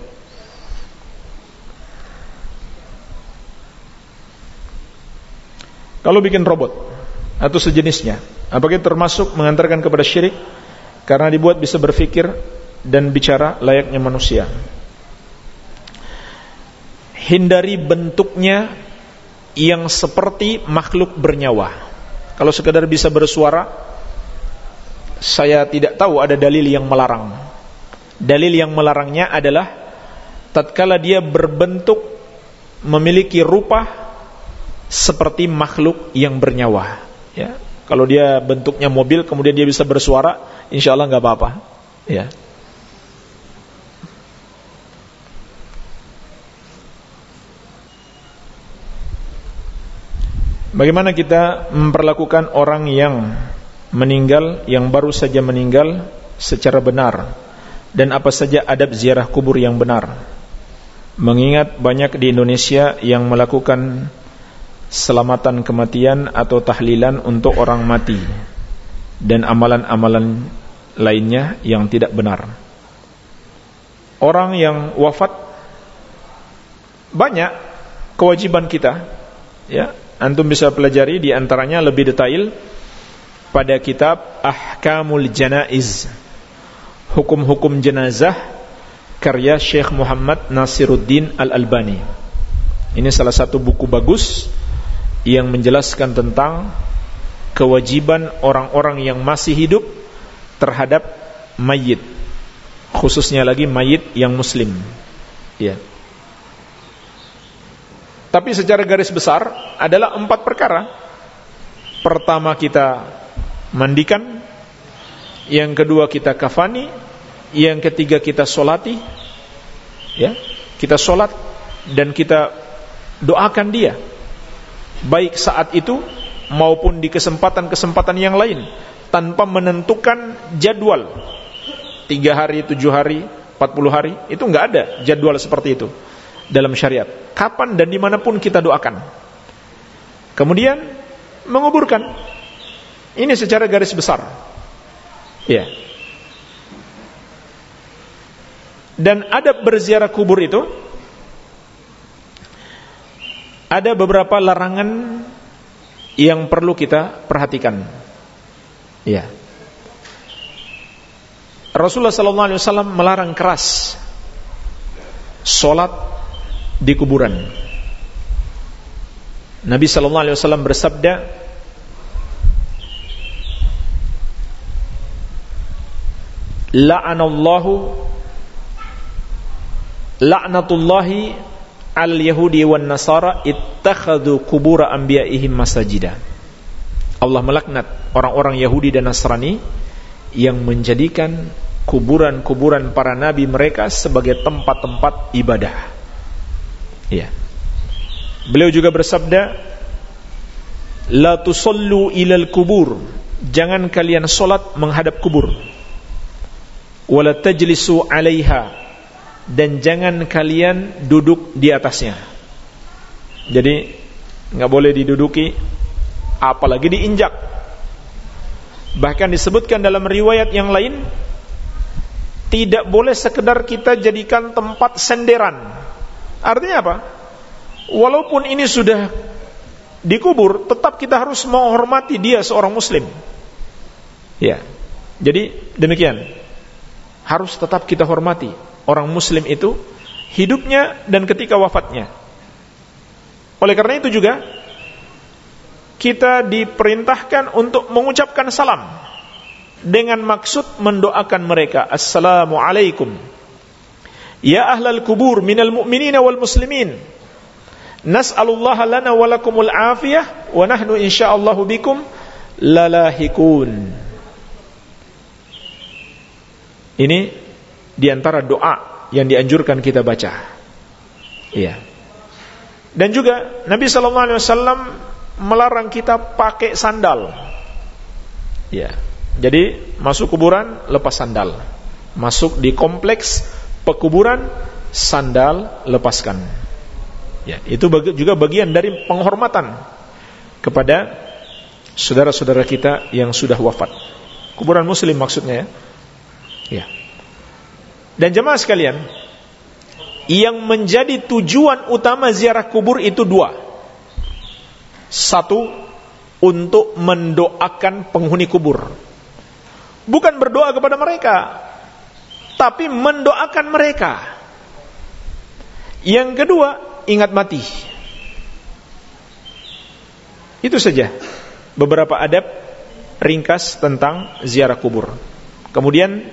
Kalau bikin robot atau sejenisnya, Apakah termasuk mengantarkan kepada syirik karena dibuat bisa berfikir dan bicara layaknya manusia. Hindari bentuknya yang seperti makhluk bernyawa. Kalau sekadar bisa bersuara, saya tidak tahu ada dalil yang melarang. Dalil yang melarangnya adalah tatkala dia berbentuk memiliki rupa seperti makhluk yang bernyawa, ya. Kalau dia bentuknya mobil kemudian dia bisa bersuara, insya Allah nggak apa-apa. Ya. Bagaimana kita memperlakukan orang yang meninggal, yang baru saja meninggal secara benar dan apa saja adab ziarah kubur yang benar. Mengingat banyak di Indonesia yang melakukan selamatan kematian atau tahlilan untuk orang mati dan amalan-amalan lainnya yang tidak benar. Orang yang wafat banyak kewajiban kita ya antum bisa pelajari di antaranya lebih detail pada kitab Ahkamul Janaiz. Hukum-hukum jenazah karya Syekh Muhammad Nasiruddin Al-Albani. Ini salah satu buku bagus yang menjelaskan tentang kewajiban orang-orang yang masih hidup terhadap mayit. Khususnya lagi mayit yang muslim. Ya. Tapi secara garis besar adalah empat perkara. Pertama kita mandikan. Yang kedua kita kafani. Yang ketiga kita solati. Ya kita solat dan kita doakan dia. Baik saat itu maupun di kesempatan-kesempatan yang lain. Tanpa menentukan jadwal. Tiga hari, tujuh hari, empat puluh hari. Itu nggak ada jadwal seperti itu dalam syariat. Kapan dan di mana pun kita doakan. Kemudian menguburkan ini secara garis besar ya dan adab berziarah kubur itu ada beberapa larangan yang perlu kita perhatikan. Ya. Rasulullah sallallahu alaihi wasallam melarang keras salat di kuburan. Nabi sallallahu alaihi wasallam bersabda La'anallahu la'natullahi al-yahudi wan nasara ittakhadhu kubur anbiya'ihim masajida. Allah melaknat orang-orang Yahudi dan Nasrani yang menjadikan kuburan-kuburan para nabi mereka sebagai tempat-tempat ibadah. Iya. Beliau juga bersabda, "La tusallu ilal kubur." Jangan kalian solat menghadap kubur. Wala tajlisu 'alaiha dan jangan kalian duduk di atasnya. Jadi nggak boleh diduduki, apalagi diinjak. Bahkan disebutkan dalam riwayat yang lain tidak boleh sekedar kita jadikan tempat senderan. Artinya apa? Walaupun ini sudah dikubur, tetap kita harus menghormati dia seorang muslim. Ya. Jadi demikian. Harus tetap kita hormati. Orang muslim itu hidupnya dan ketika wafatnya. Oleh karena itu juga kita diperintahkan untuk mengucapkan salam dengan maksud mendoakan mereka. Assalamualaikum. Ya ahlal kubur minal mu'minina wal muslimin. Nas'alullah lana walakumul afiyah Wa nahnu insyaallahu bikum lalahikun Ini di antara doa yang dianjurkan kita baca Iya Dan juga Nabi SAW melarang kita pakai sandal Ya jadi masuk kuburan lepas sandal. Masuk di kompleks pekuburan sandal lepaskan. Ya, itu juga bagian dari penghormatan kepada saudara-saudara kita yang sudah wafat. Kuburan muslim maksudnya ya. Ya. Dan jemaah sekalian, yang menjadi tujuan utama ziarah kubur itu dua. Satu, untuk mendoakan penghuni kubur. Bukan berdoa kepada mereka tapi mendoakan mereka. Yang kedua ingat mati. Itu saja. Beberapa adab ringkas tentang ziarah kubur. Kemudian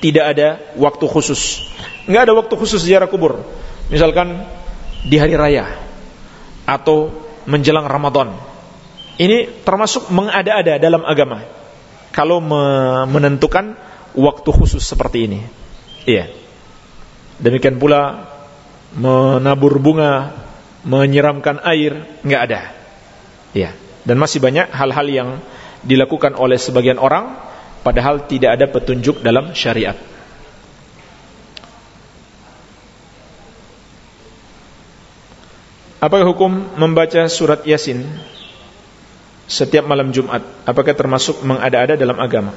tidak ada waktu khusus nggak ada waktu khusus ziarah kubur misalkan di hari raya atau menjelang Ramadan ini termasuk mengada-ada dalam agama kalau menentukan waktu khusus seperti ini. Iya. Demikian pula menabur bunga, menyiramkan air, nggak ada. Iya. Dan masih banyak hal-hal yang dilakukan oleh sebagian orang padahal tidak ada petunjuk dalam syariat. Apakah hukum membaca surat Yasin setiap malam Jumat? Apakah termasuk mengada-ada dalam agama?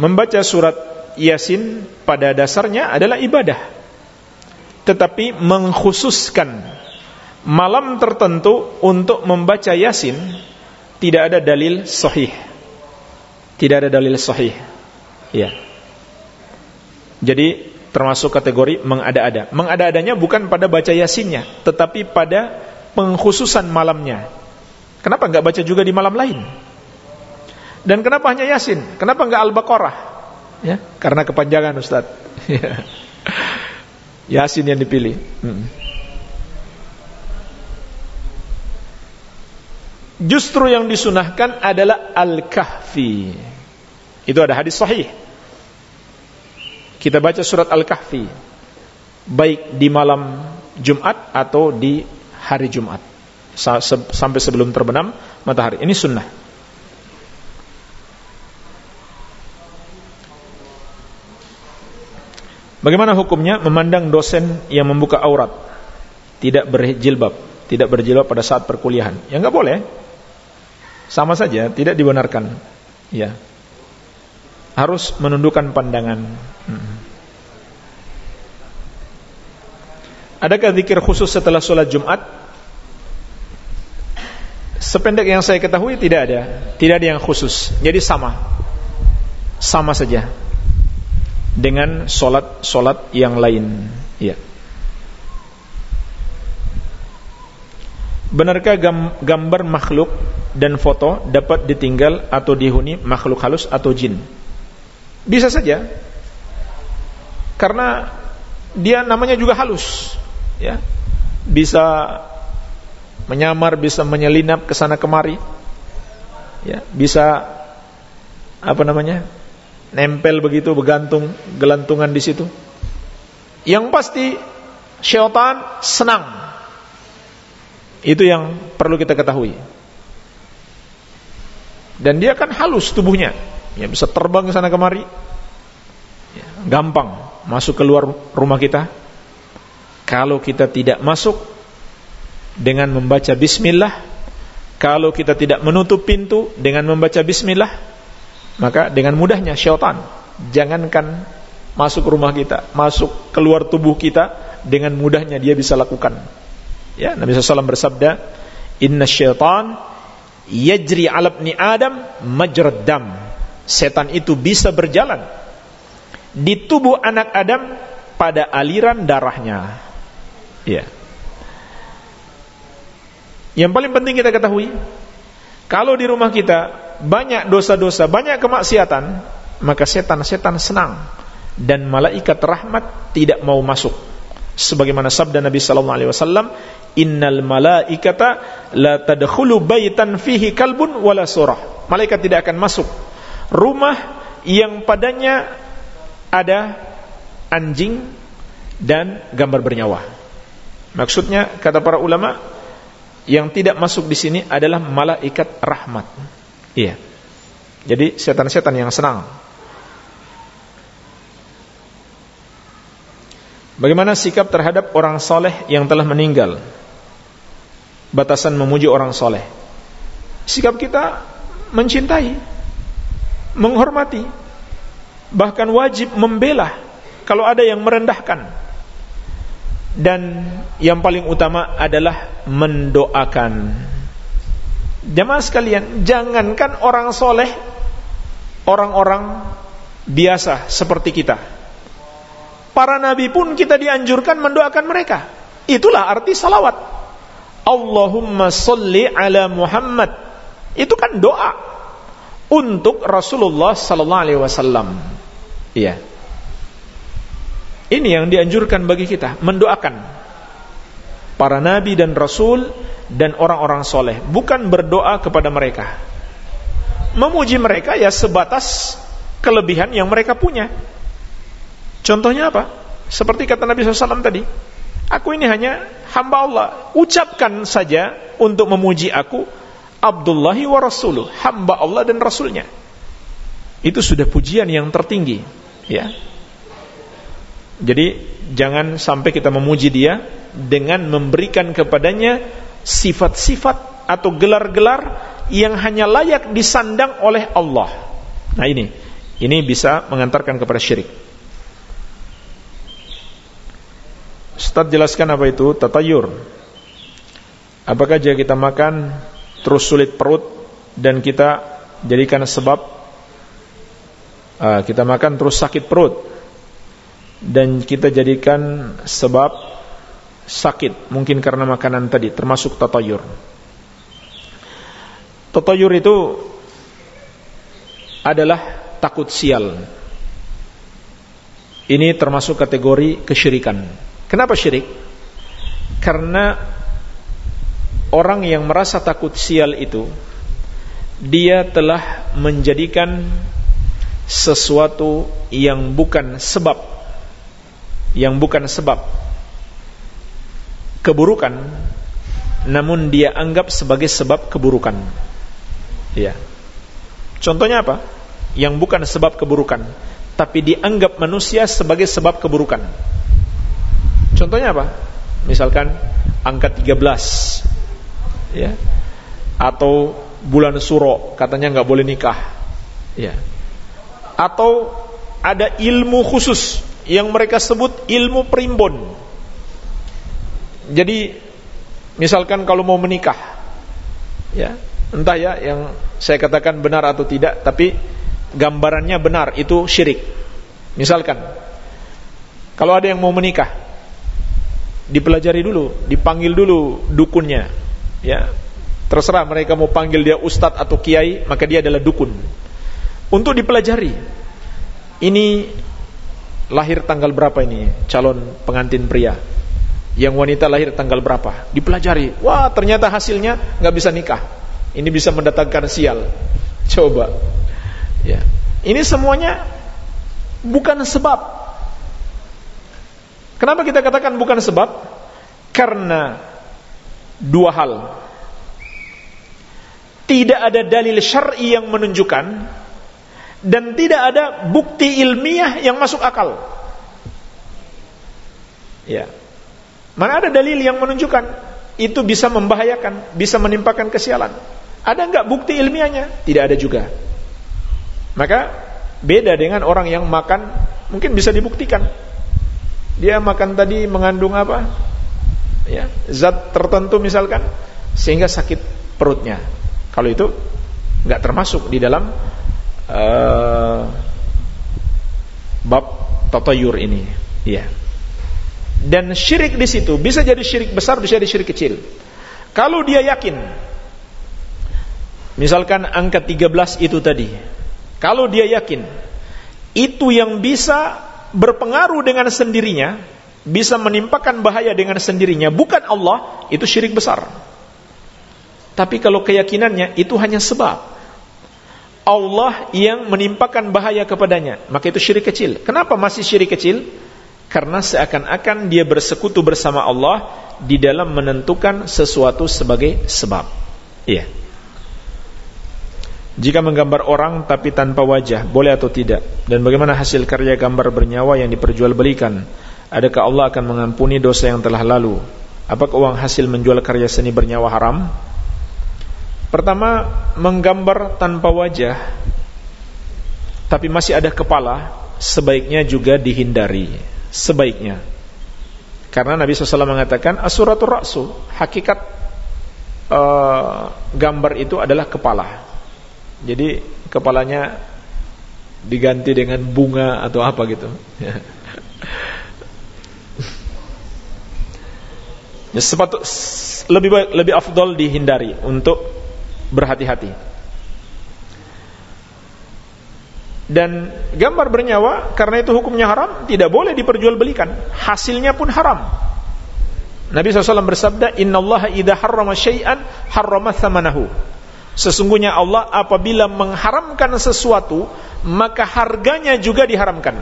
Membaca surat Yasin pada dasarnya adalah ibadah. Tetapi mengkhususkan malam tertentu untuk membaca Yasin tidak ada dalil sahih tidak ada dalil sahih ya jadi termasuk kategori mengada-ada mengada-adanya bukan pada baca Yasinnya tetapi pada pengkhususan malamnya Kenapa enggak baca juga di malam lain? Dan kenapa hanya Yasin? Kenapa enggak Al-Baqarah? Ya, karena kepanjangan Ustaz. Yasin yang dipilih. Hmm. Justru yang disunahkan adalah Al-Kahfi. Itu ada hadis sahih. Kita baca surat Al-Kahfi baik di malam Jumat atau di hari Jumat sampai sebelum terbenam matahari. Ini sunnah. Bagaimana hukumnya memandang dosen yang membuka aurat, tidak berjilbab, tidak berjilbab pada saat perkuliahan? Ya nggak boleh. Sama saja, tidak dibenarkan. Ya. Harus menundukkan pandangan. Hmm. Adakah zikir khusus setelah sholat Jumat Sependek yang saya ketahui tidak ada, tidak ada yang khusus. Jadi sama, sama saja dengan solat-solat yang lain. Ya. Benarkah gambar makhluk dan foto dapat ditinggal atau dihuni makhluk halus atau jin? Bisa saja, karena dia namanya juga halus, ya. Bisa menyamar, bisa menyelinap ke sana kemari. Ya, bisa apa namanya? nempel begitu bergantung gelantungan di situ. Yang pasti syaitan senang. Itu yang perlu kita ketahui. Dan dia kan halus tubuhnya, ya bisa terbang ke sana kemari. Ya, gampang masuk keluar rumah kita. Kalau kita tidak masuk dengan membaca bismillah, kalau kita tidak menutup pintu dengan membaca bismillah, maka dengan mudahnya syaitan jangankan masuk rumah kita, masuk keluar tubuh kita dengan mudahnya dia bisa lakukan. Ya, Nabi SAW bersabda, "Inna syaitan yajri 'ala ibni Adam majrad dam." Setan itu bisa berjalan di tubuh anak Adam pada aliran darahnya. Ya. Yang paling penting kita ketahui, kalau di rumah kita banyak dosa-dosa, banyak kemaksiatan, maka setan-setan senang dan malaikat rahmat tidak mau masuk. Sebagaimana sabda Nabi sallallahu alaihi wasallam, "Innal malaikata la tadkhulu baitan fihi kalbun wala surah." Malaikat tidak akan masuk rumah yang padanya ada anjing dan gambar bernyawa. Maksudnya kata para ulama yang tidak masuk di sini adalah malaikat rahmat. Iya. Jadi setan-setan yang senang. Bagaimana sikap terhadap orang soleh yang telah meninggal? Batasan memuji orang soleh. Sikap kita mencintai, menghormati, bahkan wajib membela kalau ada yang merendahkan dan yang paling utama adalah mendoakan. Jamaah sekalian, jangankan orang soleh, orang-orang biasa seperti kita. Para nabi pun kita dianjurkan mendoakan mereka. Itulah arti salawat. Allahumma salli ala Muhammad. Itu kan doa untuk Rasulullah sallallahu alaihi wasallam. Iya. Ini yang dianjurkan bagi kita, mendoakan para nabi dan rasul dan orang-orang soleh, bukan berdoa kepada mereka. Memuji mereka ya sebatas kelebihan yang mereka punya. Contohnya apa? Seperti kata Nabi SAW tadi, aku ini hanya hamba Allah. Ucapkan saja untuk memuji aku, Abdullahi wa Rasuluh, hamba Allah dan Rasulnya. Itu sudah pujian yang tertinggi. Ya, jadi jangan sampai kita memuji dia dengan memberikan kepadanya sifat-sifat atau gelar-gelar yang hanya layak disandang oleh Allah. Nah ini, ini bisa mengantarkan kepada syirik. Ustaz jelaskan apa itu? Tatayur. Apakah jika kita makan terus sulit perut dan kita jadikan sebab uh, kita makan terus sakit perut dan kita jadikan sebab sakit mungkin karena makanan tadi termasuk tatayur. Tatayur itu adalah takut sial. Ini termasuk kategori kesyirikan kenapa syirik karena orang yang merasa takut sial itu dia telah menjadikan sesuatu yang bukan sebab yang bukan sebab keburukan namun dia anggap sebagai sebab keburukan. Ya. Contohnya apa? Yang bukan sebab keburukan, tapi dianggap manusia sebagai sebab keburukan. Contohnya apa? Misalkan angka 13. Ya. Atau bulan suro katanya nggak boleh nikah. Ya. Atau ada ilmu khusus yang mereka sebut ilmu primbon. Jadi misalkan kalau mau menikah, ya entah ya yang saya katakan benar atau tidak, tapi gambarannya benar itu syirik. Misalkan kalau ada yang mau menikah, dipelajari dulu, dipanggil dulu dukunnya, ya. Terserah mereka mau panggil dia ustadz atau kiai, maka dia adalah dukun. Untuk dipelajari, ini lahir tanggal berapa ini calon pengantin pria? Yang wanita lahir tanggal berapa? Dipelajari. Wah ternyata hasilnya nggak bisa nikah. Ini bisa mendatangkan sial. Coba. Ya. Ini semuanya bukan sebab. Kenapa kita katakan bukan sebab? Karena dua hal. Tidak ada dalil syar'i yang menunjukkan dan tidak ada bukti ilmiah yang masuk akal. Ya. Mana ada dalil yang menunjukkan itu bisa membahayakan, bisa menimpakan kesialan? Ada enggak bukti ilmiahnya? Tidak ada juga. Maka beda dengan orang yang makan mungkin bisa dibuktikan. Dia makan tadi mengandung apa? Ya, zat tertentu misalkan sehingga sakit perutnya. Kalau itu enggak termasuk di dalam uh, bab tatayur ini. Iya. Dan syirik di situ bisa jadi syirik besar, bisa jadi syirik kecil. Kalau dia yakin Misalkan angka 13 itu tadi. Kalau dia yakin itu yang bisa berpengaruh dengan sendirinya, bisa menimpakan bahaya dengan sendirinya, bukan Allah, itu syirik besar. Tapi kalau keyakinannya itu hanya sebab. Allah yang menimpakan bahaya kepadanya, maka itu syirik kecil. Kenapa masih syirik kecil? Karena seakan-akan dia bersekutu bersama Allah di dalam menentukan sesuatu sebagai sebab. Iya. Jika menggambar orang tapi tanpa wajah, boleh atau tidak? Dan bagaimana hasil karya gambar bernyawa yang diperjualbelikan? Adakah Allah akan mengampuni dosa yang telah lalu? Apakah uang hasil menjual karya seni bernyawa haram? Pertama, menggambar tanpa wajah tapi masih ada kepala, sebaiknya juga dihindari. Sebaiknya. Karena Nabi SAW mengatakan asuratul raksu, hakikat uh, gambar itu adalah kepala. Jadi kepalanya diganti dengan bunga atau apa gitu. ya, sepatu lebih baik lebih afdol dihindari untuk berhati-hati. Dan gambar bernyawa karena itu hukumnya haram tidak boleh diperjualbelikan. Hasilnya pun haram. Nabi SAW bersabda, Inna Allah idha harrama syai'an harrama thamanahu. Sesungguhnya Allah apabila mengharamkan sesuatu maka harganya juga diharamkan.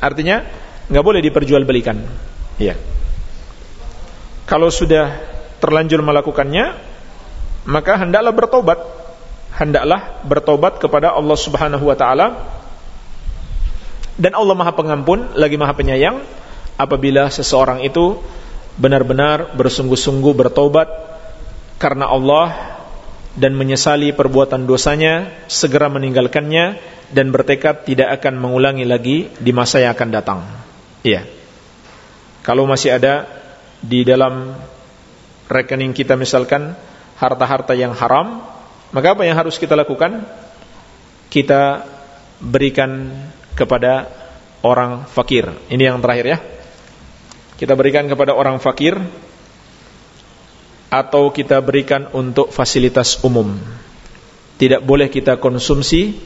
Artinya nggak boleh diperjualbelikan. Iya. Kalau sudah terlanjur melakukannya maka hendaklah bertobat. Hendaklah bertobat kepada Allah Subhanahu wa taala. Dan Allah Maha Pengampun lagi Maha Penyayang apabila seseorang itu benar-benar bersungguh-sungguh bertobat karena Allah dan menyesali perbuatan dosanya, segera meninggalkannya dan bertekad tidak akan mengulangi lagi di masa yang akan datang. Iya. Kalau masih ada di dalam rekening kita misalkan harta-harta yang haram, maka apa yang harus kita lakukan? Kita berikan kepada orang fakir. Ini yang terakhir ya. Kita berikan kepada orang fakir atau kita berikan untuk fasilitas umum. Tidak boleh kita konsumsi,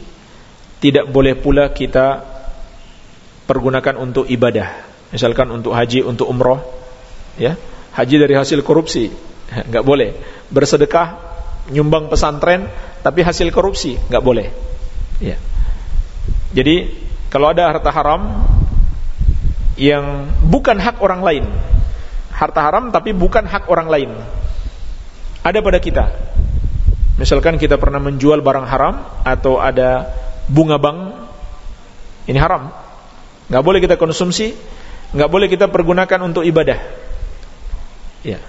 tidak boleh pula kita pergunakan untuk ibadah. Misalkan untuk haji, untuk umroh, ya. Haji dari hasil korupsi, nggak boleh. Bersedekah, nyumbang pesantren, tapi hasil korupsi, nggak boleh. Ya. Jadi kalau ada harta haram yang bukan hak orang lain, harta haram tapi bukan hak orang lain, ada pada kita. Misalkan kita pernah menjual barang haram atau ada bunga bank, ini haram. Nggak boleh kita konsumsi, nggak boleh kita pergunakan untuk ibadah. Ya.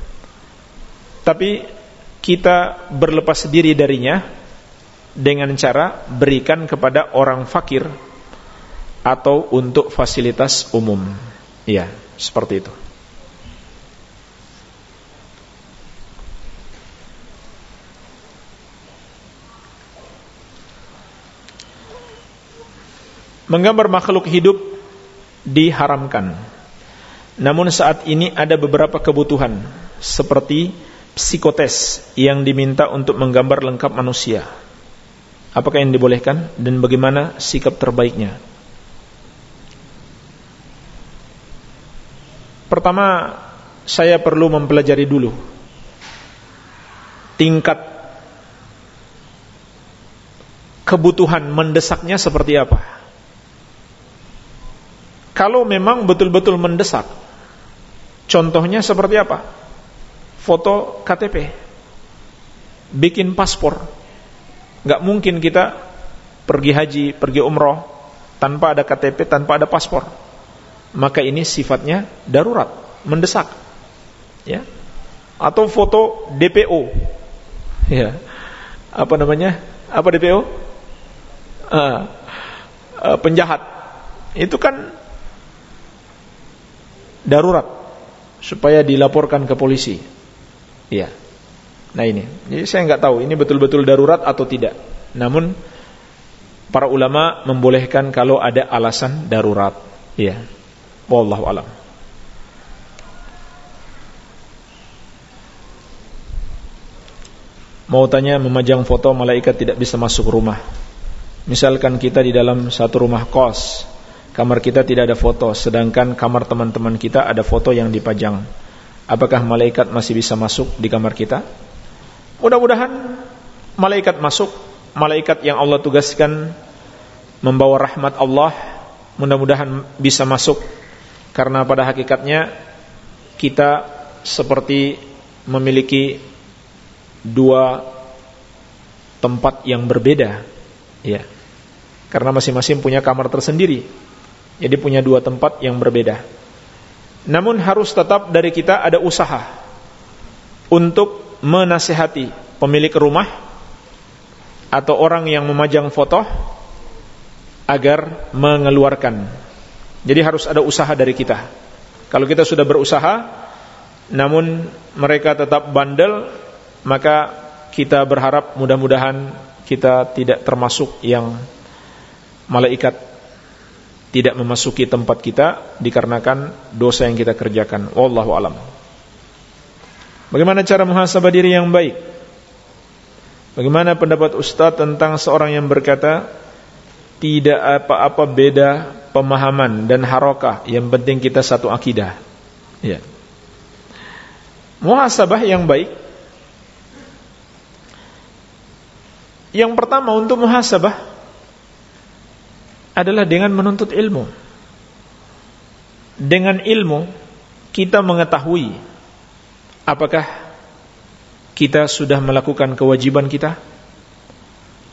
Tapi kita berlepas diri darinya dengan cara berikan kepada orang fakir atau untuk fasilitas umum. Ya, seperti itu. Menggambar makhluk hidup diharamkan. Namun saat ini ada beberapa kebutuhan seperti psikotes yang diminta untuk menggambar lengkap manusia. Apakah yang dibolehkan dan bagaimana sikap terbaiknya? Pertama, saya perlu mempelajari dulu tingkat kebutuhan mendesaknya seperti apa. Kalau memang betul-betul mendesak. Contohnya seperti apa? Foto KTP. Bikin paspor. Gak mungkin kita pergi haji, pergi umroh tanpa ada KTP, tanpa ada paspor. Maka ini sifatnya darurat, mendesak. Ya. Atau foto DPO. Ya. Apa namanya? Apa DPO? Uh, ah, uh, ah, penjahat. Itu kan darurat supaya dilaporkan ke polisi. Iya. Nah ini, jadi saya nggak tahu ini betul-betul darurat atau tidak. Namun para ulama membolehkan kalau ada alasan darurat. Iya. Wallahu alam. Mau tanya memajang foto malaikat tidak bisa masuk rumah. Misalkan kita di dalam satu rumah kos kamar kita tidak ada foto, sedangkan kamar teman-teman kita ada foto yang dipajang. Apakah malaikat masih bisa masuk di kamar kita? Mudah-mudahan malaikat masuk, malaikat yang Allah tugaskan membawa rahmat Allah, mudah-mudahan bisa masuk karena pada hakikatnya kita seperti memiliki dua tempat yang berbeda, ya. Karena masing-masing punya kamar tersendiri. Jadi punya dua tempat yang berbeda. Namun harus tetap dari kita ada usaha untuk menasihati pemilik rumah atau orang yang memajang foto agar mengeluarkan. Jadi harus ada usaha dari kita. Kalau kita sudah berusaha namun mereka tetap bandel, maka kita berharap mudah-mudahan kita tidak termasuk yang malaikat tidak memasuki tempat kita dikarenakan dosa yang kita kerjakan. Wallahu alam. Bagaimana cara muhasabah diri yang baik? Bagaimana pendapat Ustaz tentang seorang yang berkata tidak apa-apa beda pemahaman dan harokah, yang penting kita satu akidah. Ya. Muhasabah yang baik Yang pertama untuk muhasabah adalah dengan menuntut ilmu. Dengan ilmu kita mengetahui apakah kita sudah melakukan kewajiban kita?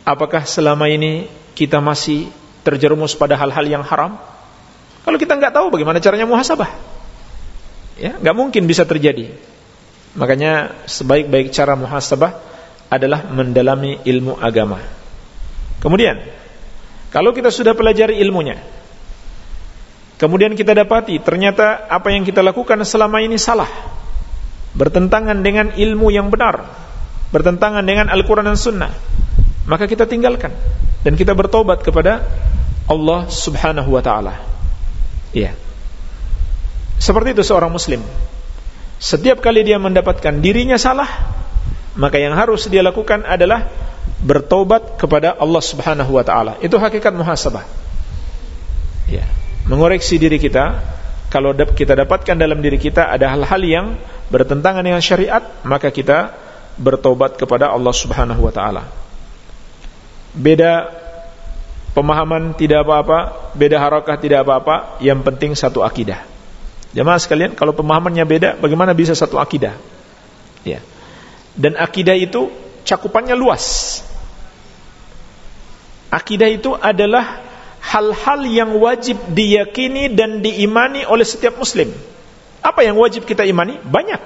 Apakah selama ini kita masih terjerumus pada hal-hal yang haram? Kalau kita nggak tahu bagaimana caranya muhasabah? Ya, nggak mungkin bisa terjadi. Makanya sebaik-baik cara muhasabah adalah mendalami ilmu agama. Kemudian kalau kita sudah pelajari ilmunya, kemudian kita dapati ternyata apa yang kita lakukan selama ini salah, bertentangan dengan ilmu yang benar, bertentangan dengan Al-Quran dan Sunnah, maka kita tinggalkan dan kita bertobat kepada Allah Subhanahu wa Ta'ala. Iya, seperti itu seorang Muslim. Setiap kali dia mendapatkan dirinya salah, maka yang harus dia lakukan adalah bertobat kepada Allah Subhanahu wa taala. Itu hakikat muhasabah. Ya, mengoreksi diri kita kalau kita dapatkan dalam diri kita ada hal-hal yang bertentangan dengan syariat, maka kita bertobat kepada Allah Subhanahu wa taala. Beda pemahaman tidak apa-apa, beda harakah tidak apa-apa, yang penting satu akidah. Jemaah sekalian, kalau pemahamannya beda, bagaimana bisa satu akidah? Ya. Dan akidah itu cakupannya luas. Akidah itu adalah hal-hal yang wajib diyakini dan diimani oleh setiap muslim. Apa yang wajib kita imani? Banyak.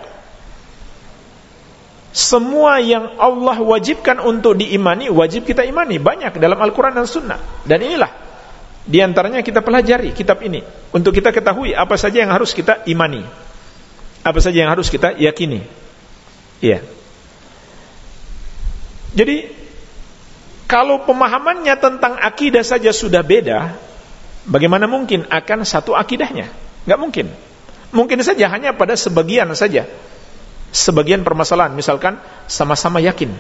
Semua yang Allah wajibkan untuk diimani, wajib kita imani. Banyak dalam Al-Quran dan Sunnah. Dan inilah, di antaranya kita pelajari kitab ini. Untuk kita ketahui apa saja yang harus kita imani. Apa saja yang harus kita yakini. Iya. Jadi kalau pemahamannya tentang akidah saja sudah beda, bagaimana mungkin akan satu akidahnya? Gak mungkin. Mungkin saja hanya pada sebagian saja. Sebagian permasalahan, misalkan sama-sama yakin.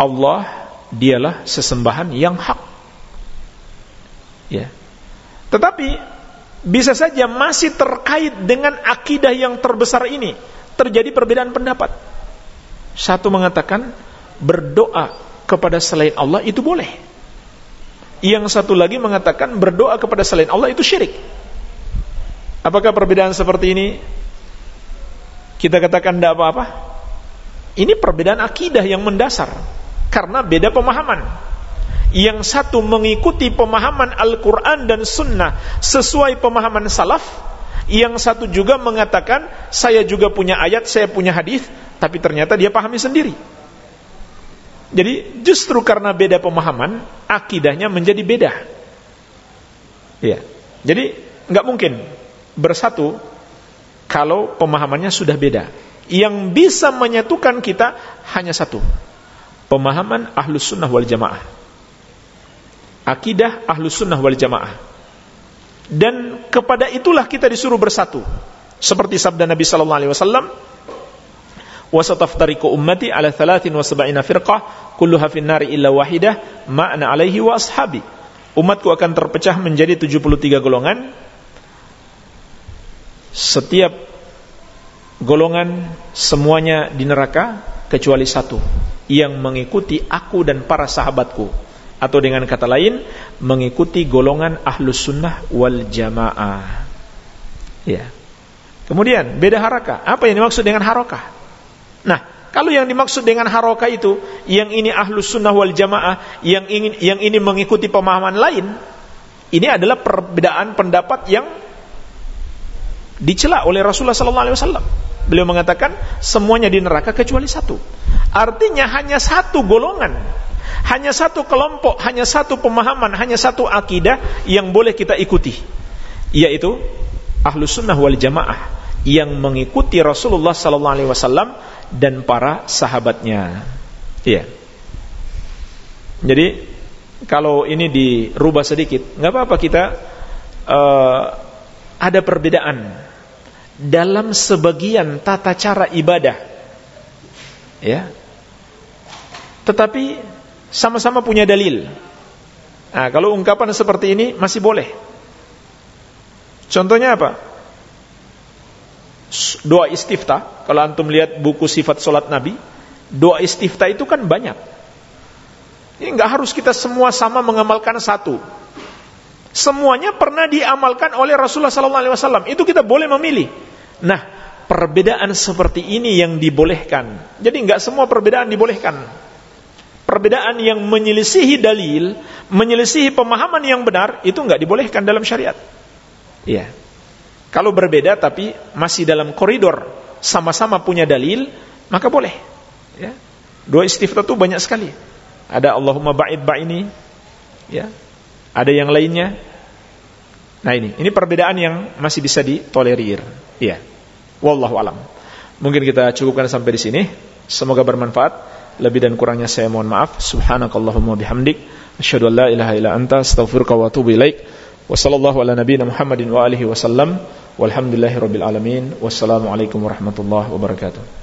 Allah dialah sesembahan yang hak. Ya. Tetapi bisa saja masih terkait dengan akidah yang terbesar ini terjadi perbedaan pendapat. Satu mengatakan berdoa kepada selain Allah itu boleh. Yang satu lagi mengatakan berdoa kepada selain Allah itu syirik. Apakah perbedaan seperti ini kita katakan tidak apa-apa? Ini perbedaan akidah yang mendasar karena beda pemahaman. Yang satu mengikuti pemahaman Al-Quran dan Sunnah sesuai pemahaman salaf, yang satu juga mengatakan saya juga punya ayat, saya punya hadis, tapi ternyata dia pahami sendiri. Jadi justru karena beda pemahaman, akidahnya menjadi beda. Ya. Jadi nggak mungkin bersatu kalau pemahamannya sudah beda. Yang bisa menyatukan kita hanya satu. Pemahaman ahlus sunnah wal jamaah. Akidah ahlus sunnah wal jamaah. Dan kepada itulah kita disuruh bersatu. Seperti sabda Nabi sallallahu alaihi wasallam, wasataftariqu ummati ala 73 firqah kulluha fin nari illa wahidah ma'na alaihi wa ashabi umatku akan terpecah menjadi 73 golongan. Setiap golongan semuanya di neraka kecuali satu yang mengikuti aku dan para sahabatku. Atau dengan kata lain mengikuti golongan ahlus sunnah wal jamaah. Ya. Kemudian beda haraka apa yang dimaksud dengan harakah Nah, kalau yang dimaksud dengan haroka itu, yang ini ahlus sunnah wal jamaah, yang ingin yang ini mengikuti pemahaman lain, ini adalah perbedaan pendapat yang dicela oleh Rasulullah wasallam. Beliau mengatakan semuanya di neraka kecuali satu. Artinya hanya satu golongan, hanya satu kelompok, hanya satu pemahaman, hanya satu akidah yang boleh kita ikuti, yaitu ahlus sunnah wal jamaah yang mengikuti Rasulullah wasallam dan para sahabatnya. Iya. Jadi kalau ini dirubah sedikit, nggak apa-apa kita uh, ada perbedaan dalam sebagian tata cara ibadah, ya. Tetapi sama-sama punya dalil. Nah, kalau ungkapan seperti ini masih boleh. Contohnya apa? Doa istiftah, kalau antum lihat buku sifat solat Nabi, doa istiftah itu kan banyak. Ini nggak harus kita semua sama mengamalkan satu. Semuanya pernah diamalkan oleh Rasulullah SAW. Itu kita boleh memilih. Nah, perbedaan seperti ini yang dibolehkan. Jadi nggak semua perbedaan dibolehkan. Perbedaan yang menyelisihi dalil, menyelisihi pemahaman yang benar, itu nggak dibolehkan dalam syariat. Iya. Kalau berbeda tapi masih dalam koridor sama-sama punya dalil, maka boleh. Ya. Dua istiftah itu banyak sekali. Ada Allahumma ba'id ba'ini, ya. Ada yang lainnya. Nah ini, ini perbedaan yang masih bisa ditolerir. Ya. Wallahu alam. Mungkin kita cukupkan sampai di sini. Semoga bermanfaat. Lebih dan kurangnya saya mohon maaf. Subhanakallahumma bihamdik. Asyhadu an la ilaha illa anta astaghfiruka wa atubu ilaik. Wa sallallahu ala Muhammadin wa alihi wasallam. Wassalamualaikum warahmatullahi wabarakatuh.